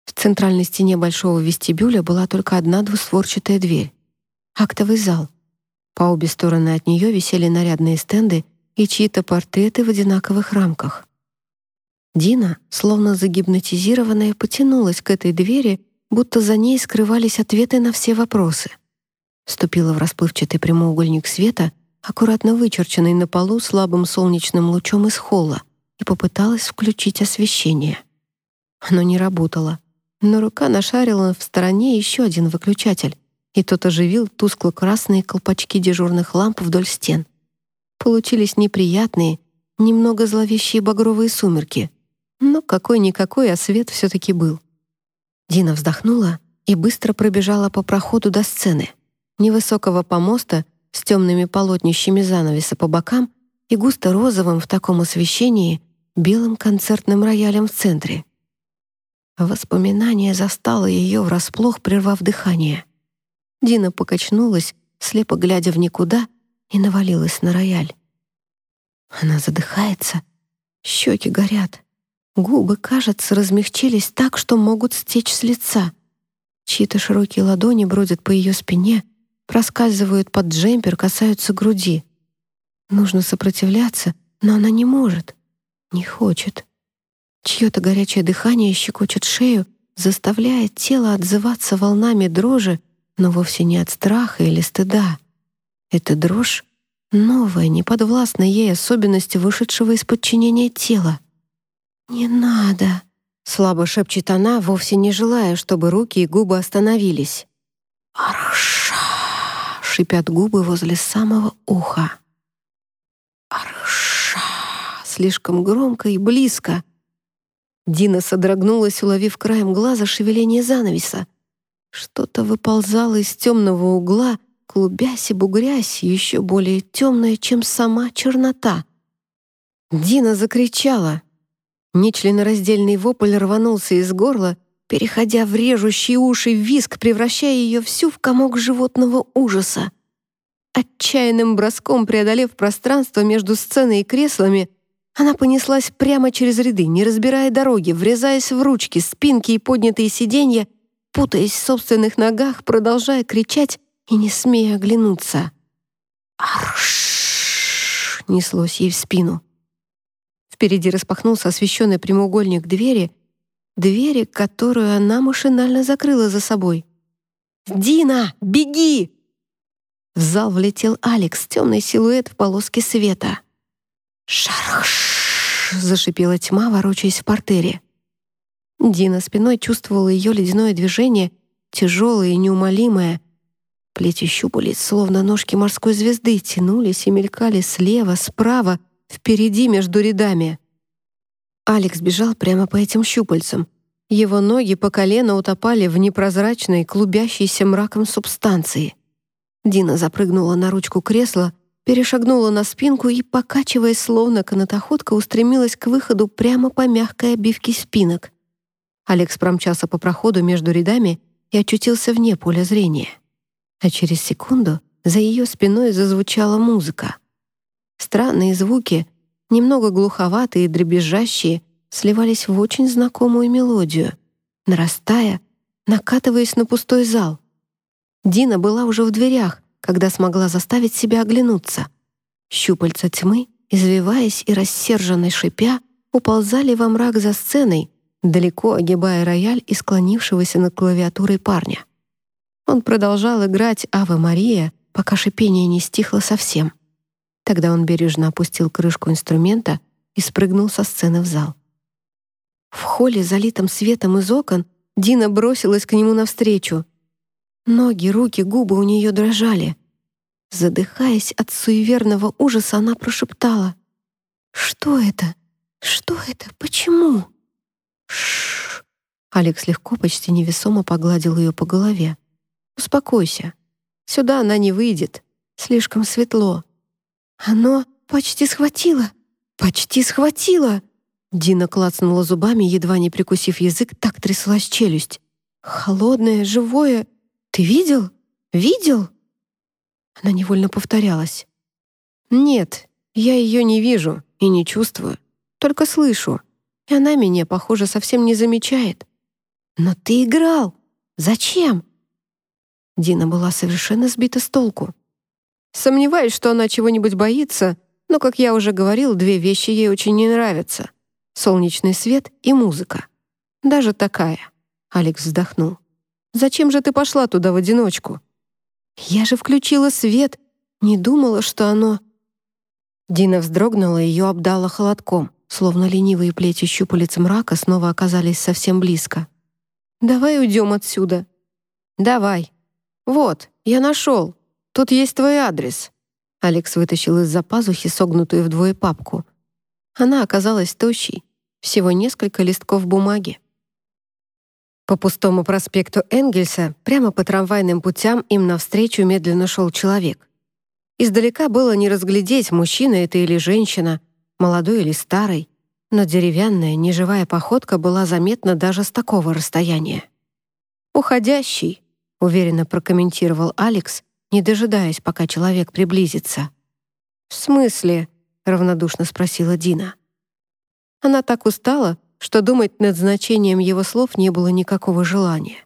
В центральной стене большого вестибюля была только одна двустворчатая дверь. Актовый зал. По обе стороны от нее висели нарядные стенды и чьи-то портреты в одинаковых рамках. Дина, словно загипнотизированная, потянулась к этой двери, будто за ней скрывались ответы на все вопросы. Вступила в расплывчатый прямоугольник света, аккуратно вычерченный на полу слабым солнечным лучом из холла, и попыталась включить освещение. Оно не работало, но рука нашарила в стороне еще один выключатель, и тот оживил тускло-красные колпачки дежурных ламп вдоль стен. Получились неприятные, немного зловещие багровые сумерки, но какой-никакой, а свет все-таки был. Дина вздохнула и быстро пробежала по проходу до сцены, невысокого помоста с темными полотнищами занавеса по бокам и густо-розовым в таком освещении белым концертным роялем в центре. Воспоминание застало ее врасплох, прервав дыхание — Дина покачнулась, слепо глядя в никуда, и навалилась на рояль. Она задыхается, щеки горят. Губы, кажется, размягчились так, что могут стечь с лица. Чьи-то широкие ладони бродят по ее спине, проскальзывают под джемпер, касаются груди. Нужно сопротивляться, но она не может, не хочет. Чье-то горячее дыхание щекочет шею, заставляя тело отзываться волнами дрожи, но вовсе не от страха или стыда. Это дрожь — новая, неподвластная ей особенность вышедшего из подчинения тела. «Не надо!» Слабо шепчет она, вовсе не желая, чтобы руки и губы остановились. «Арша!» — шипят губы возле самого уха. «Арша!» — слишком громко и близко. Дина содрогнулась, уловив краем глаза шевеление занавеса. Что-то выползало из темного угла, клубясь и бугрясь, еще более темное, чем сама чернота. Дина закричала. Нечленораздельный вопль рванулся из горла, переходя в режущий уши виск, превращая ее всю в комок животного ужаса. Отчаянным броском преодолев пространство между сценой и креслами, она понеслась прямо через ряды, не разбирая дороги, врезаясь в ручки, спинки и поднятые сиденья, путаясь в собственных ногах, продолжая кричать и не смея оглянуться. «Арш!» — неслось ей в спину. Впереди распахнулся освещенный прямоугольник двери, двери, которую она машинально закрыла за собой. «Дина, беги!» В зал влетел Алекс, темный силуэт в полоске света. «Шарх!» — зашипела тьма, ворочаясь в портере. Дина спиной чувствовала ее ледяное движение, тяжелое и неумолимое. Плети щупалец, словно ножки морской звезды, тянулись и мелькали слева, справа, впереди между рядами. Алекс бежал прямо по этим щупальцам. Его ноги по колено утопали в непрозрачной, клубящейся мраком субстанции. Дина запрыгнула на ручку кресла, перешагнула на спинку и, покачиваясь словно канатоходка, устремилась к выходу прямо по мягкой обивке спинок. Алекс промчался по проходу между рядами и очутился вне поля зрения. А через секунду за ее спиной зазвучала музыка. Странные звуки, немного глуховатые и дребезжащие, сливались в очень знакомую мелодию, нарастая, накатываясь на пустой зал. Дина была уже в дверях, когда смогла заставить себя оглянуться. Щупальца тьмы, извиваясь и рассерженно шипя, уползали во мрак за сценой, далеко огибая рояль и склонившегося над клавиатурой парня. Он продолжал играть «Ава Мария», пока шипение не стихло совсем. Тогда он бережно опустил крышку инструмента и спрыгнул со сцены в зал. В холле, залитом светом из окон, Дина бросилась к нему навстречу. Ноги, руки, губы у нее дрожали. Задыхаясь от суеверного ужаса, она прошептала. «Что это? Что это? Почему?» Шш. Алекс легко, почти невесомо погладил ее по голове. «Успокойся. Сюда она не выйдет. Слишком светло». «Оно почти схватило! Почти схватило!» Дина клацнула зубами, едва не прикусив язык, так тряслась челюсть. «Холодное, живое. Ты видел? Видел?» Она невольно повторялась. «Нет, я ее не вижу и не чувствую, только слышу. И она меня, похоже, совсем не замечает. Но ты играл. Зачем?» Дина была совершенно сбита с толку. Сомневаюсь, что она чего-нибудь боится, но, как я уже говорил, две вещи ей очень не нравятся. Солнечный свет и музыка. Даже такая. Алекс вздохнул. «Зачем же ты пошла туда в одиночку?» «Я же включила свет. Не думала, что оно...» Дина вздрогнула, и ее обдала холодком, словно ленивые плети щупалец мрака снова оказались совсем близко. «Давай уйдем отсюда». «Давай. Вот, я нашел. Тут есть твой адрес». Алекс вытащил из-за пазухи согнутую вдвое папку. Она оказалась тощей, всего несколько листков бумаги. По пустому проспекту Энгельса, прямо по трамвайным путям, им навстречу медленно шел человек. Издалека было не разглядеть, мужчина это или женщина, молодой или старый, но деревянная, неживая походка была заметна даже с такого расстояния. «Уходящий», — уверенно прокомментировал Алекс, не дожидаясь, пока человек приблизится. «В смысле?» — равнодушно спросила Дина. Она так устала, что думать над значением его слов не было никакого желания.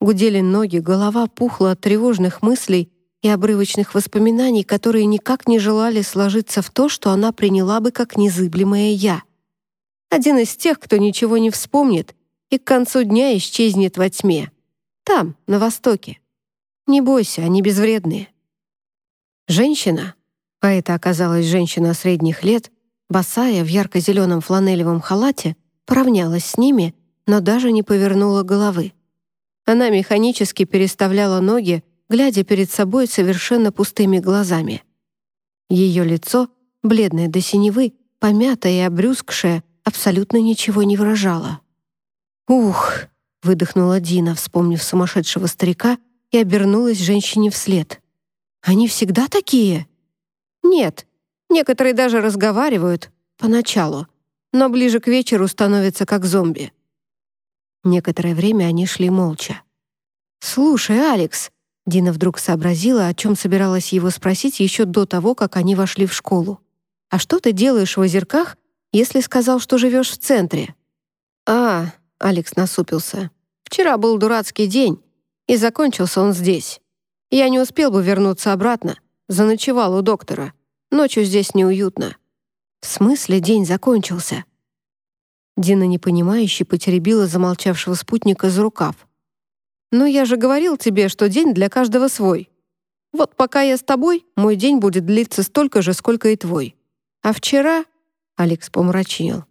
Гудели ноги, голова пухла от тревожных мыслей и обрывочных воспоминаний, которые никак не желали сложиться в то, что она приняла бы как незыблемое «я». Один из тех, кто ничего не вспомнит и к концу дня исчезнет во тьме. Там, на востоке. Не бойся, они безвредные. Женщина, а это оказалась женщина средних лет, босая в ярко-зеленом фланелевом халате, поравнялась с ними но даже не повернула головы. Она механически переставляла ноги, глядя перед собой совершенно пустыми глазами. Ее лицо, бледное до синевы, помятое и обрюзгшее, абсолютно ничего не выражало. «Ух!» — выдохнула Дина, вспомнив сумасшедшего старика, и обернулась женщине вслед. «Они всегда такие?» «Нет. Некоторые даже разговаривают. Поначалу. Но ближе к вечеру становятся как зомби». Некоторое время они шли молча. «Слушай, Алекс», — Дина вдруг сообразила, о чем собиралась его спросить еще до того, как они вошли в школу. «А что ты делаешь в озерках, если сказал, что живешь в центре?» «А, Алекс насупился. «Вчера был дурацкий день, и закончился он здесь. Я не успел бы вернуться обратно. Заночевал у доктора. Ночью здесь неуютно». «В смысле день закончился?» Дина непонимающе потеребила замолчавшего спутника за рукав. «Ну, я же говорил тебе, что день для каждого свой. Вот пока я с тобой, мой день будет длиться столько же, сколько и твой. А вчера...» — Алекс помрачнел.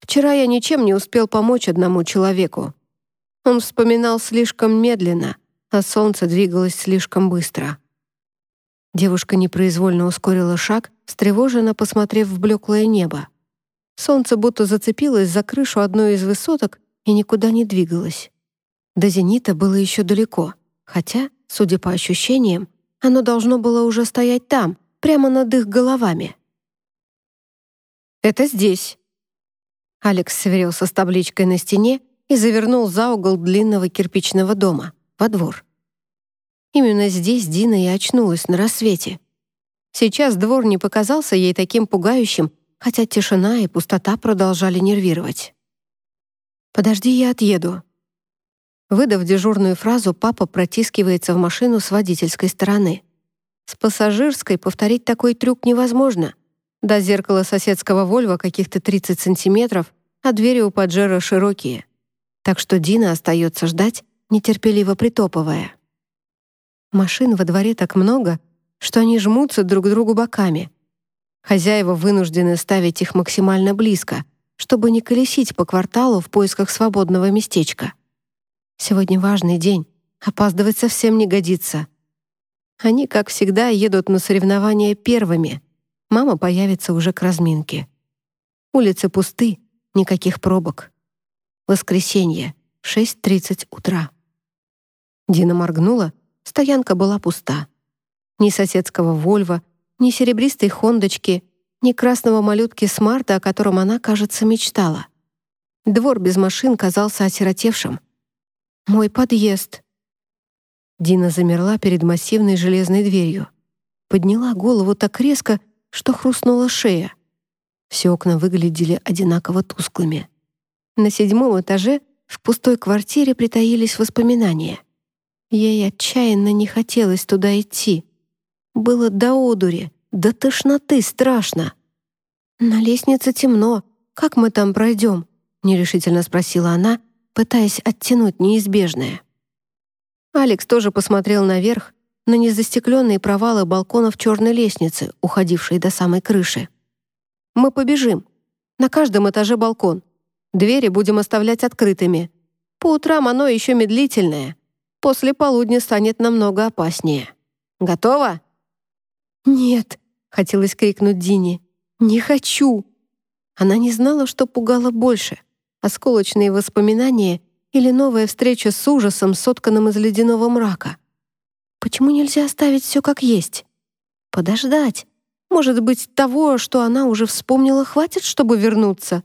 Вчера я ничем не успел помочь одному человеку. Он вспоминал слишком медленно, а солнце двигалось слишком быстро. Девушка непроизвольно ускорила шаг, встревоженно посмотрев в блеклое небо. Солнце будто зацепилось за крышу одной из высоток и никуда не двигалось. До зенита было еще далеко, хотя, судя по ощущениям, оно должно было уже стоять там, прямо над их головами. «Это здесь», Алекс сверился с табличкой на стене и завернул за угол длинного кирпичного дома, во двор. Именно здесь Дина и очнулась на рассвете. Сейчас двор не показался ей таким пугающим, хотя тишина и пустота продолжали нервировать. «Подожди, я отъеду». Выдав дежурную фразу, папа протискивается в машину с водительской стороны. С пассажирской повторить такой трюк невозможно. До зеркала соседского Вольва каких-то 30 сантиметров, а двери у Паджеро широкие. Так что Дина остается ждать, нетерпеливо притопывая. Машин во дворе так много, что они жмутся друг к другу боками. Хозяева вынуждены ставить их максимально близко, чтобы не колесить по кварталу в поисках свободного местечка. Сегодня важный день, опаздывать совсем не годится. Они, как всегда, едут на соревнования первыми — Мама появится уже к разминке. Улицы пусты, никаких пробок. Воскресенье, 6.30 утра. Дина моргнула, стоянка была пуста. Ни соседского «Вольво», ни серебристой «Хондочки», ни красного малютки «Смарта», о котором она, кажется, мечтала. Двор без машин казался осиротевшим. «Мой подъезд». Дина замерла перед массивной железной дверью. Подняла голову так резко, что хрустнула шея. Все окна выглядели одинаково тусклыми. На седьмом этаже в пустой квартире притаились воспоминания. Ей отчаянно не хотелось туда идти. Было до одури, до тошноты страшно. «На лестнице темно. Как мы там пройдем?» — нерешительно спросила она, пытаясь оттянуть неизбежное. Алекс тоже посмотрел наверх, на незастекленные провалы балконов черной лестницы, уходившей до самой крыши. «Мы побежим. На каждом этаже балкон. Двери будем оставлять открытыми. По утрам оно еще медлительное. После полудня станет намного опаснее. Готово?» «Нет», — хотелось крикнуть Дине. «Не хочу!» Она не знала, что пугало больше — осколочные воспоминания или новая встреча с ужасом, сотканным из ледяного мрака. Почему нельзя оставить все как есть? Подождать. Может быть, того, что она уже вспомнила, хватит, чтобы вернуться?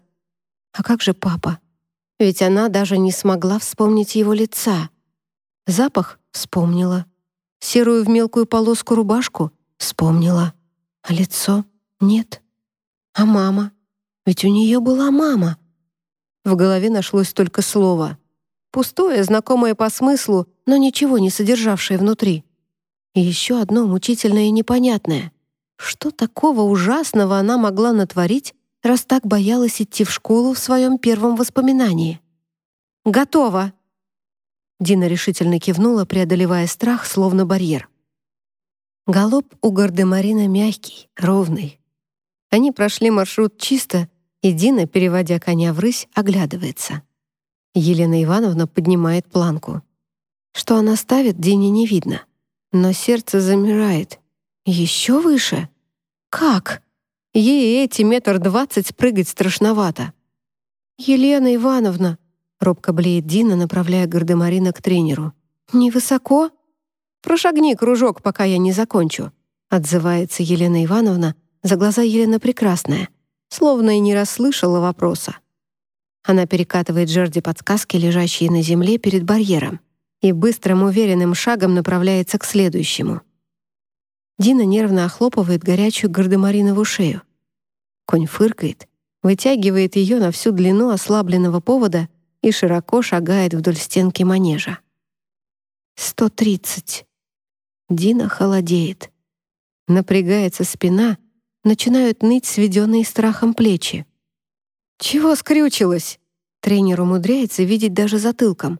А как же папа? Ведь она даже не смогла вспомнить его лица. Запах — вспомнила. Серую в мелкую полоску рубашку — вспомнила. А лицо — нет. А мама? Ведь у нее была мама. В голове нашлось только слово. Пустое, знакомое по смыслу, но ничего не содержавшее внутри. И еще одно мучительное и непонятное. Что такого ужасного она могла натворить, раз так боялась идти в школу в своем первом воспоминании? «Готово!» Дина решительно кивнула, преодолевая страх, словно барьер. Галоп у Гардемарина мягкий, ровный. Они прошли маршрут чисто, и Дина, переводя коня в рысь, оглядывается. Елена Ивановна поднимает планку. Что она ставит, Дине не видно. Но сердце замирает. Еще выше? Как? Ей эти метр двадцать спрыгать страшновато. «Елена Ивановна!» — робко блеет Дина, направляя гардемарина к тренеру. «Невысоко?» «Прошагни кружок, пока я не закончу», — отзывается Елена Ивановна, за глаза Елена Прекрасная, словно и не расслышала вопроса. Она перекатывает жерди подсказки, лежащие на земле перед барьером, и быстрым уверенным шагом направляется к следующему. Дина нервно охлопывает горячую гардемаринову шею. Конь фыркает, вытягивает ее на всю длину ослабленного повода и широко шагает вдоль стенки манежа. «Сто тридцать». Дина холодеет. Напрягается спина, начинают ныть сведенные страхом плечи. «Чего скрючилась?» Тренер умудряется видеть даже затылком.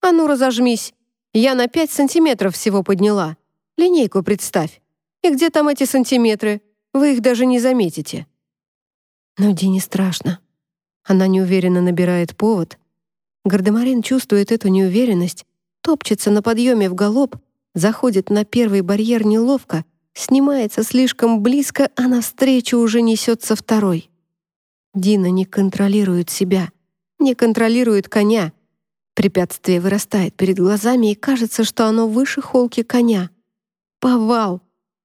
«А ну, разожмись! Я на пять сантиметров всего подняла. Линейку представь. И где там эти сантиметры? Вы их даже не заметите». Но Дине страшно. Она неуверенно набирает повод. Гардемарин чувствует эту неуверенность, топчется на подъеме в галоп, заходит на первый барьер неловко, снимается слишком близко, а навстречу уже несется второй. Дина не контролирует себя, не контролирует коня. Препятствие вырастает перед глазами, и кажется, что оно выше холки коня. Повал!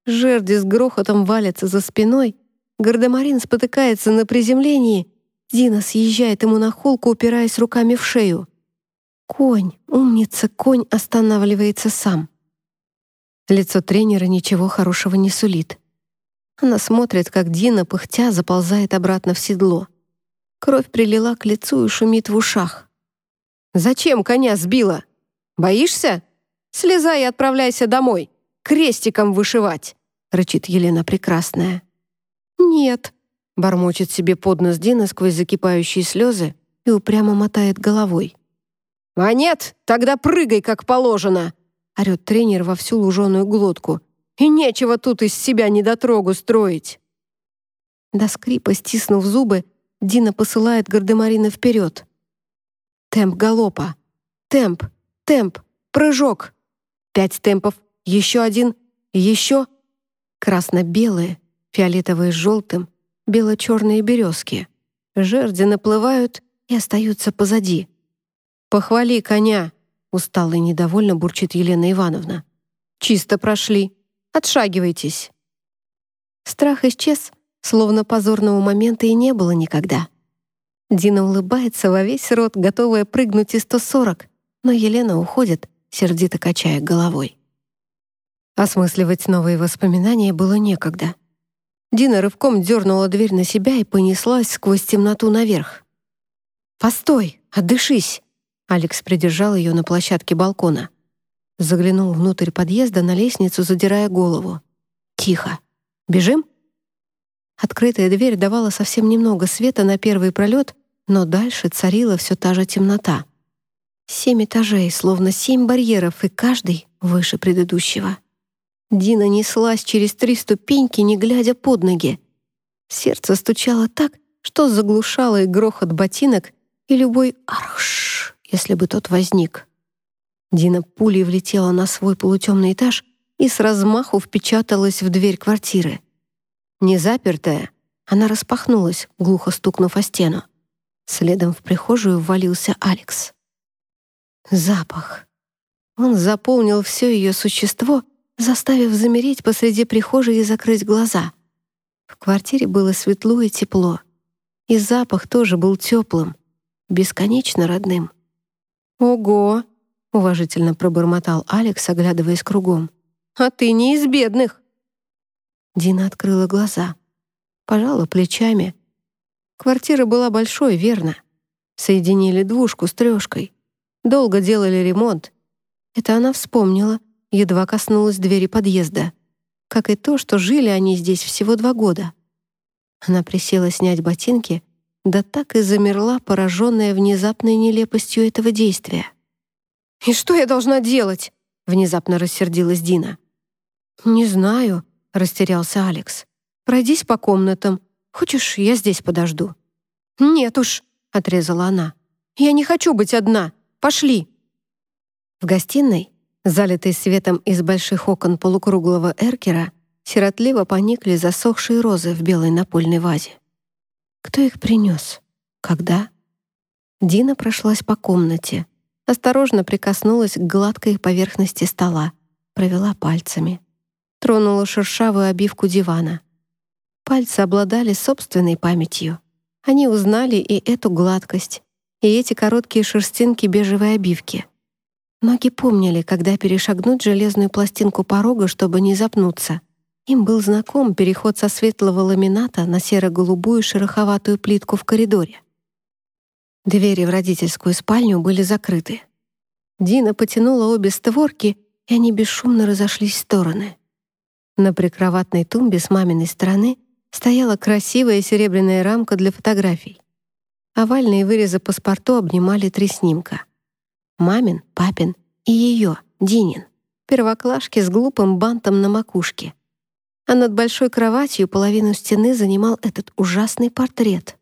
Жерди с грохотом валятся за спиной, Гардемарин спотыкается на приземлении. Дина съезжает ему на холку, упираясь руками в шею. Конь, умница, конь останавливается сам. Лицо тренера ничего хорошего не сулит. Она смотрит, как Дина, пыхтя, заползает обратно в седло. Кровь прилила к лицу и шумит в ушах. «Зачем коня сбила? Боишься? Слезай и отправляйся домой, крестиком вышивать!» — рычит Елена Прекрасная. «Нет», — бормочет себе под нос Дина сквозь закипающие слезы и упрямо мотает головой. «А нет, тогда прыгай, как положено!» — орёт тренер во всю луженую глотку. «И нечего тут из себя недотрогу строить!» До скрипа, стиснув зубы, Дина посылает Гардемарина вперед. Темп галопа. Темп, темп, прыжок. Пять темпов, еще один, еще. Красно-белые, фиолетовые с желтым, бело-черные березки. Жерди наплывают и остаются позади. «Похвали коня!» — устало и недовольно бурчит Елена Ивановна. «Чисто прошли. Отшагивайтесь». Страх исчез, словно позорного момента и не было никогда. Дина улыбается во весь рот, готовая прыгнуть и 140, но Елена уходит, сердито качая головой. Осмысливать новые воспоминания было некогда. Дина рывком дернула дверь на себя и понеслась сквозь темноту наверх. «Постой, отдышись!» Алекс придержал ее на площадке балкона. Заглянул внутрь подъезда на лестницу, задирая голову. «Тихо. Бежим?» Открытая дверь давала совсем немного света на первый пролет, но дальше царила все та же темнота. Семь этажей, словно семь барьеров, и каждый выше предыдущего. Дина неслась через три ступеньки, не глядя под ноги. Сердце стучало так, что заглушало и грохот ботинок, и любой арш, если бы тот возник. Дина пулей влетела на свой полутемный этаж и с размаху впечаталась в дверь квартиры. Не запертая, она распахнулась, глухо стукнув о стену. Следом в прихожую ввалился Алекс. Запах. Он заполнил все ее существо заставив замереть посреди прихожей и закрыть глаза. В квартире было светло и тепло. И запах тоже был теплым, бесконечно родным. «Ого!» — уважительно пробормотал Алекс, оглядываясь кругом. «А ты не из бедных!» Дина открыла глаза, пожала плечами. Квартира была большой, верно. Соединили двушку с трешкой. Долго делали ремонт. Это она вспомнила — едва коснулась двери подъезда, как и то, что жили они здесь всего два года. Она присела снять ботинки, да так и замерла, пораженная внезапной нелепостью этого действия. «И что я должна делать?» — внезапно рассердилась Дина. «Не знаю», — растерялся Алекс. «Пройдись по комнатам. Хочешь, я здесь подожду?» «Нет уж», — отрезала она. Я не хочу быть одна! Пошли!» В гостиной, залитой светом из больших окон полукруглого эркера, сиротливо поникли засохшие розы в белой напольной вазе. Кто их принес? Когда? Дина прошлась по комнате, осторожно прикоснулась к гладкой поверхности стола, провела пальцами. Тронула шершавую обивку дивана. Пальцы обладали собственной памятью. Они узнали и эту гладкость, и эти короткие шерстинки бежевой обивки. Ноги помнили, когда перешагнуть железную пластинку порога, чтобы не запнуться. Им был знаком переход со светлого ламината на серо-голубую шероховатую плитку в коридоре. Двери в родительскую спальню были закрыты. Дина потянула обе створки, и они бесшумно разошлись в стороны. На прикроватной тумбе с маминой стороны стояла красивая серебряная рамка для фотографий. Овальные вырезы паспорту обнимали три снимка. Мамин, папин и ее, Динин. Первоклашки с глупым бантом на макушке. А над большой кроватью половину стены занимал этот ужасный портрет.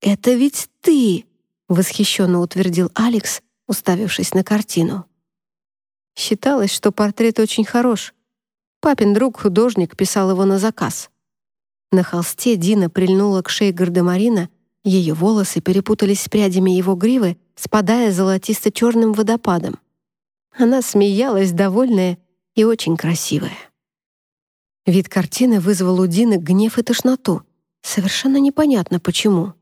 «Это ведь ты!» — восхищенно утвердил Алекс, уставившись на картину. Считалось, что портрет очень хорош. Папин друг, художник, писал его на заказ. На холсте Дина прильнула к шее гардемарина, ее волосы перепутались с прядями его гривы, спадая золотисто-черным водопадом. Она смеялась, довольная и очень красивая. Вид картины вызвал у Дины гнев и тошноту. Совершенно непонятно, почему.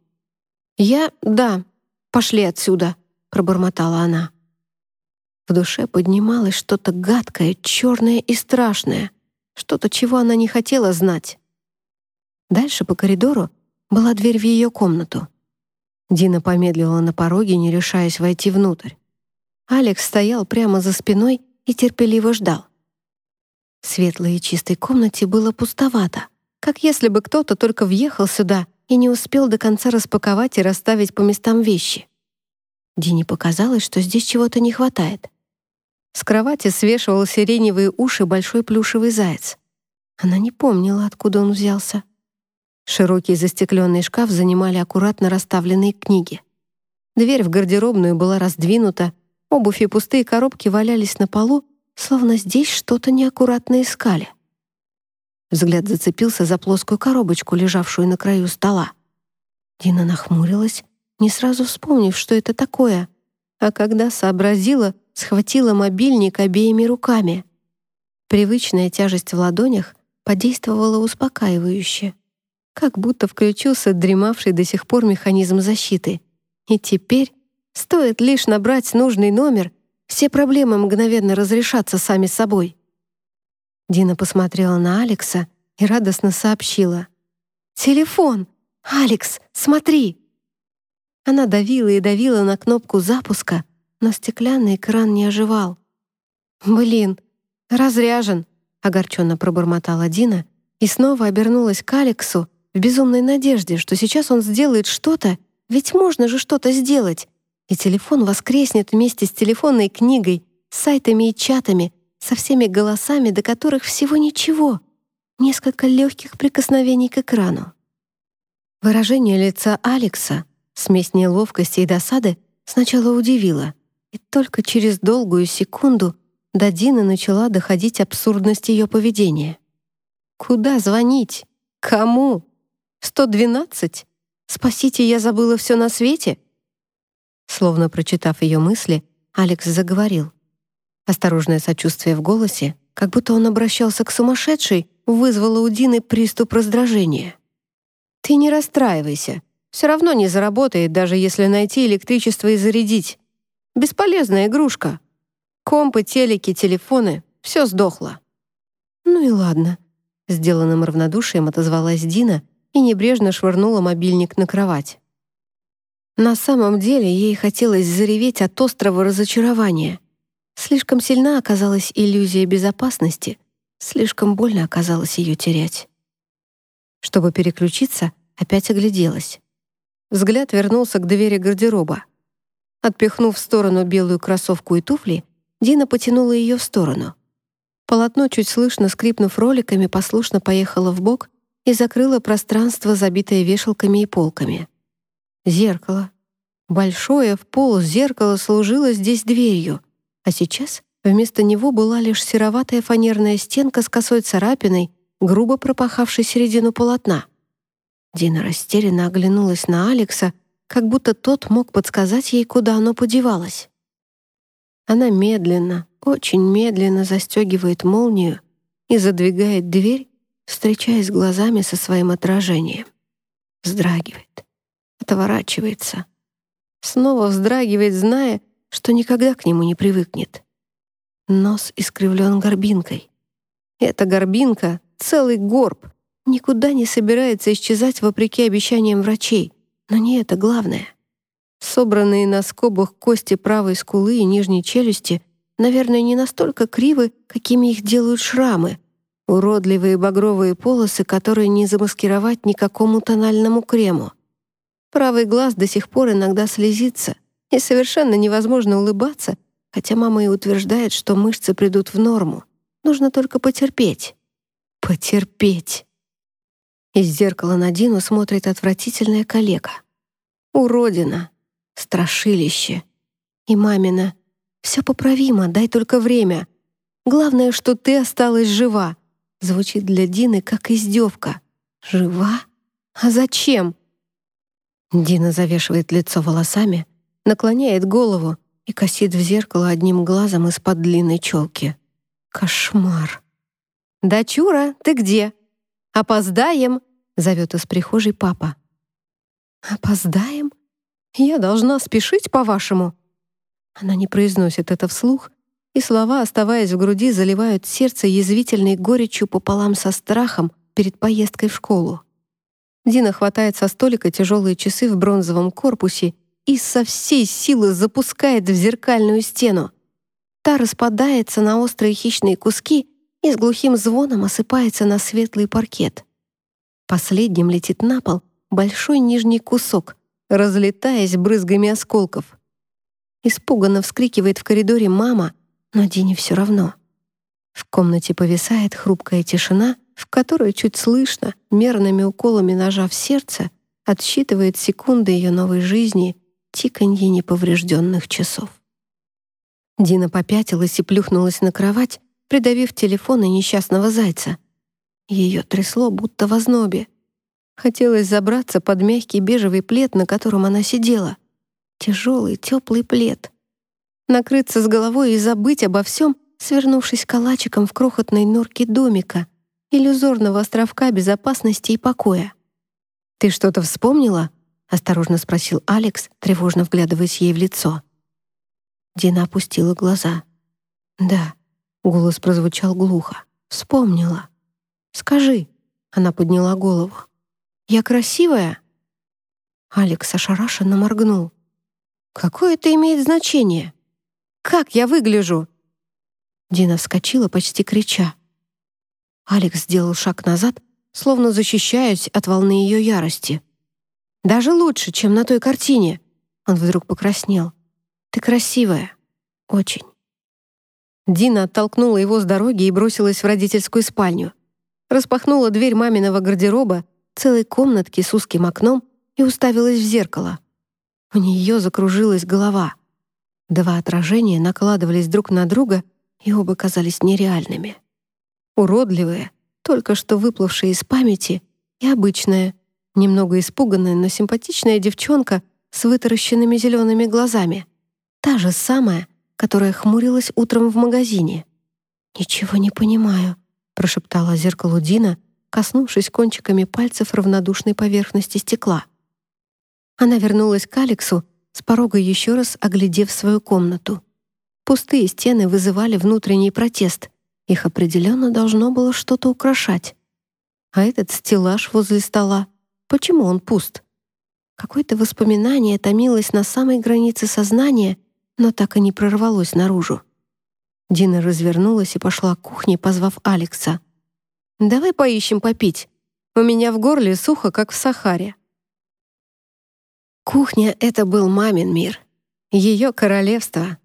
«Я... да, пошли отсюда», — пробормотала она. В душе поднималось что-то гадкое, черное и страшное, что-то, чего она не хотела знать. Дальше по коридору была дверь в ее комнату. Дина помедлила на пороге, не решаясь войти внутрь. Алекс стоял прямо за спиной и терпеливо ждал. В светлой и чистой комнате было пустовато, как если бы кто-то только въехал сюда и не успел до конца распаковать и расставить по местам вещи. Дине показалось, что здесь чего-то не хватает. С кровати свешивал сиреневые уши большой плюшевый заяц. Она не помнила, откуда он взялся. Широкий застекленный шкаф занимали аккуратно расставленные книги. Дверь в гардеробную была раздвинута, обувь и пустые коробки валялись на полу, словно здесь что-то неаккуратно искали. Взгляд зацепился за плоскую коробочку, лежавшую на краю стола. Дина нахмурилась, не сразу вспомнив, что это такое, а когда сообразила, схватила мобильник обеими руками. Привычная тяжесть в ладонях подействовала успокаивающе, как будто включился дремавший до сих пор механизм защиты. И теперь, стоит лишь набрать нужный номер, все проблемы мгновенно разрешатся сами собой. Дина посмотрела на Алекса и радостно сообщила. «Телефон! Алекс, смотри!» Она давила и давила на кнопку запуска, но стеклянный экран не оживал. «Блин, разряжен!» — огорченно пробормотала Дина и снова обернулась к Алексу в безумной надежде, что сейчас он сделает что-то, ведь можно же что-то сделать, и телефон воскреснет вместе с телефонной книгой, сайтами и чатами, со всеми голосами, до которых всего ничего, несколько легких прикосновений к экрану. Выражение лица Алекса, смесь неловкости и досады, сначала удивило, и только через долгую секунду до Дины начала доходить абсурдность ее поведения. «Куда звонить? Кому? 112? Спасите, я забыла все на свете?» Словно прочитав ее мысли, Алекс заговорил. Осторожное сочувствие в голосе, как будто он обращался к сумасшедшей, вызвало у Дины приступ раздражения. «Ты не расстраивайся. Все равно не заработает, даже если найти электричество и зарядить. Бесполезная игрушка. Компы, телеки, телефоны — все сдохло». «Ну и ладно», — сделанным равнодушием отозвалась Дина и небрежно швырнула мобильник на кровать. На самом деле ей хотелось зареветь от острого разочарования. Слишком сильна оказалась иллюзия безопасности, слишком больно оказалось ее терять. Чтобы переключиться, опять огляделась. Взгляд вернулся к двери гардероба. Отпихнув в сторону белую кроссовку и туфли, Дина потянула ее в сторону. Полотно, чуть слышно скрипнув роликами, послушно поехало в бок и закрыло пространство, забитое вешалками и полками. Зеркало. Большое в пол зеркало служило здесь дверью, а сейчас вместо него была лишь сероватая фанерная стенка с косой царапиной, грубо пропахавшей середину полотна. Дина растерянно оглянулась на Алекса, как будто тот мог подсказать ей, куда оно подевалось. Она медленно, очень медленно застегивает молнию и задвигает дверь, встречаясь глазами со своим отражением. Вздрагивает, отворачивается. Снова вздрагивает, зная, что никогда к нему не привыкнет. Нос искривлен горбинкой. Эта горбинка — целый горб, никуда не собирается исчезать вопреки обещаниям врачей. Но не это главное. Собранные на скобах кости правой скулы и нижней челюсти, наверное, не настолько кривы, какими их делают шрамы, уродливые багровые полосы, которые не замаскировать никакому тональному крему. Правый глаз до сих пор иногда слезится, и совершенно невозможно улыбаться, хотя мама и утверждает, что мышцы придут в норму. Нужно только потерпеть. Потерпеть. Из зеркала на Дину смотрит отвратительная калека. Уродина. Страшилище. И мамина. Все поправимо, дай только время. Главное, что ты осталась жива. Звучит для Дины как издевка. Жива? А зачем? Дина завешивает лицо волосами, наклоняет голову и косит в зеркало одним глазом из-под длинной челки. Кошмар. «Дочура, ты где? Опоздаем!» — зовет из прихожей папа. «Опоздаем? Я должна спешить, по-вашему?» Она не произносит это вслух, и слова, оставаясь в груди, заливают сердце язвительной горечью пополам со страхом перед поездкой в школу. Дина хватает со столика тяжелые часы в бронзовом корпусе и со всей силы запускает в зеркальную стену. Та распадается на острые хищные куски и с глухим звоном осыпается на светлый паркет. Последним летит на пол большой нижний кусок, разлетаясь брызгами осколков. Испуганно вскрикивает в коридоре мама, но Дине все равно. В комнате повисает хрупкая тишина, в которой чуть слышно, мерными уколами ножа в сердце, отсчитывает секунды ее новой жизни тиканье неповрежденных часов. Дина попятилась и плюхнулась на кровать, придавив телефон и несчастного зайца. Ее трясло, будто в ознобе. Хотелось забраться под мягкий бежевый плед, на котором она сидела. Тяжелый, теплый плед. Накрыться с головой и забыть обо всем, свернувшись калачиком в крохотной норке домика, иллюзорного островка безопасности и покоя. «Ты что-то вспомнила?» — осторожно спросил Алекс, тревожно вглядываясь ей в лицо. Дина опустила глаза. «Да», — голос прозвучал глухо. «Вспомнила. Скажи». Она подняла голову. «Я красивая?» Алекс ошарашенно моргнул. «Какое это имеет значение? Как я выгляжу?» Дина вскочила, почти крича. Алекс сделал шаг назад, словно защищаясь от волны ее ярости. Даже лучше, чем на той картине. Он вдруг покраснел. Ты красивая. Очень. Дина оттолкнула его с дороги и бросилась в родительскую спальню. Распахнула дверь маминого гардероба, целой комнатки с узким окном и уставилась в зеркало. У нее закружилась голова. Два отражения накладывались друг на друга, и оба казались нереальными. Уродливые, только что выплывшие из памяти, и обычная, Немного испуганная, но симпатичная девчонка с вытаращенными зелеными глазами. Та же самая, которая хмурилась утром в магазине. «Ничего не понимаю», — прошептала зеркалу Дина, коснувшись кончиками пальцев равнодушной поверхности стекла. Она вернулась к Алексу, с порога еще раз оглядев свою комнату. Пустые стены вызывали внутренний протест. Их определенно должно было что-то украшать. А этот стеллаж возле стола Почему он пуст? Какое-то воспоминание томилось на самой границе сознания, но так и не прорвалось наружу. Дина развернулась и пошла к кухне, позвав Алекса. «Давай поищем попить. У меня в горле сухо, как в Сахаре». Кухня — это был мамин мир. Ее королевство,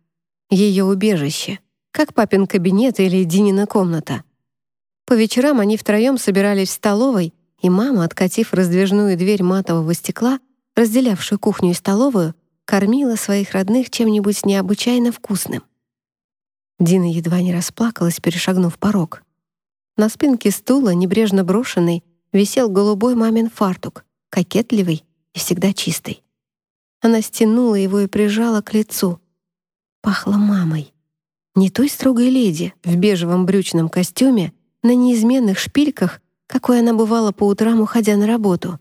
ее убежище, как папин кабинет или Динина комната. По вечерам они втроем собирались в столовой и мама, откатив раздвижную дверь матового стекла, разделявшую кухню и столовую, кормила своих родных чем-нибудь необычайно вкусным. Дина едва не расплакалась, перешагнув порог. На спинке стула, небрежно брошенный, висел голубой мамин фартук, кокетливый и всегда чистый. Она стянула его и прижала к лицу. Пахло мамой. Не той строгой леди в бежевом брючном костюме, на неизменных шпильках, какой она бывала по утрам, уходя на работу,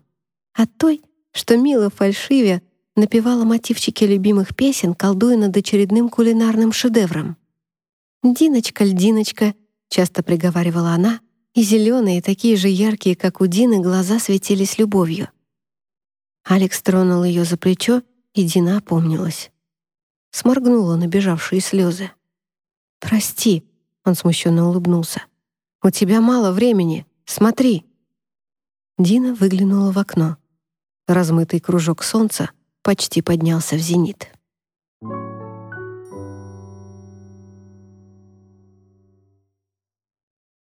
а той, что мило фальшиве напевала мотивчики любимых песен, колдуя над очередным кулинарным шедевром. «Диночка, льдиночка», — часто приговаривала она, и зеленые, такие же яркие, как у Дины, глаза светились любовью. Алекс тронул ее за плечо, и Дина опомнилась. Сморгнула набежавшие слезы. «Прости», — он смущенно улыбнулся. «У тебя мало времени. Смотри». Дина выглянула в окно. Размытый кружок солнца почти поднялся в зенит.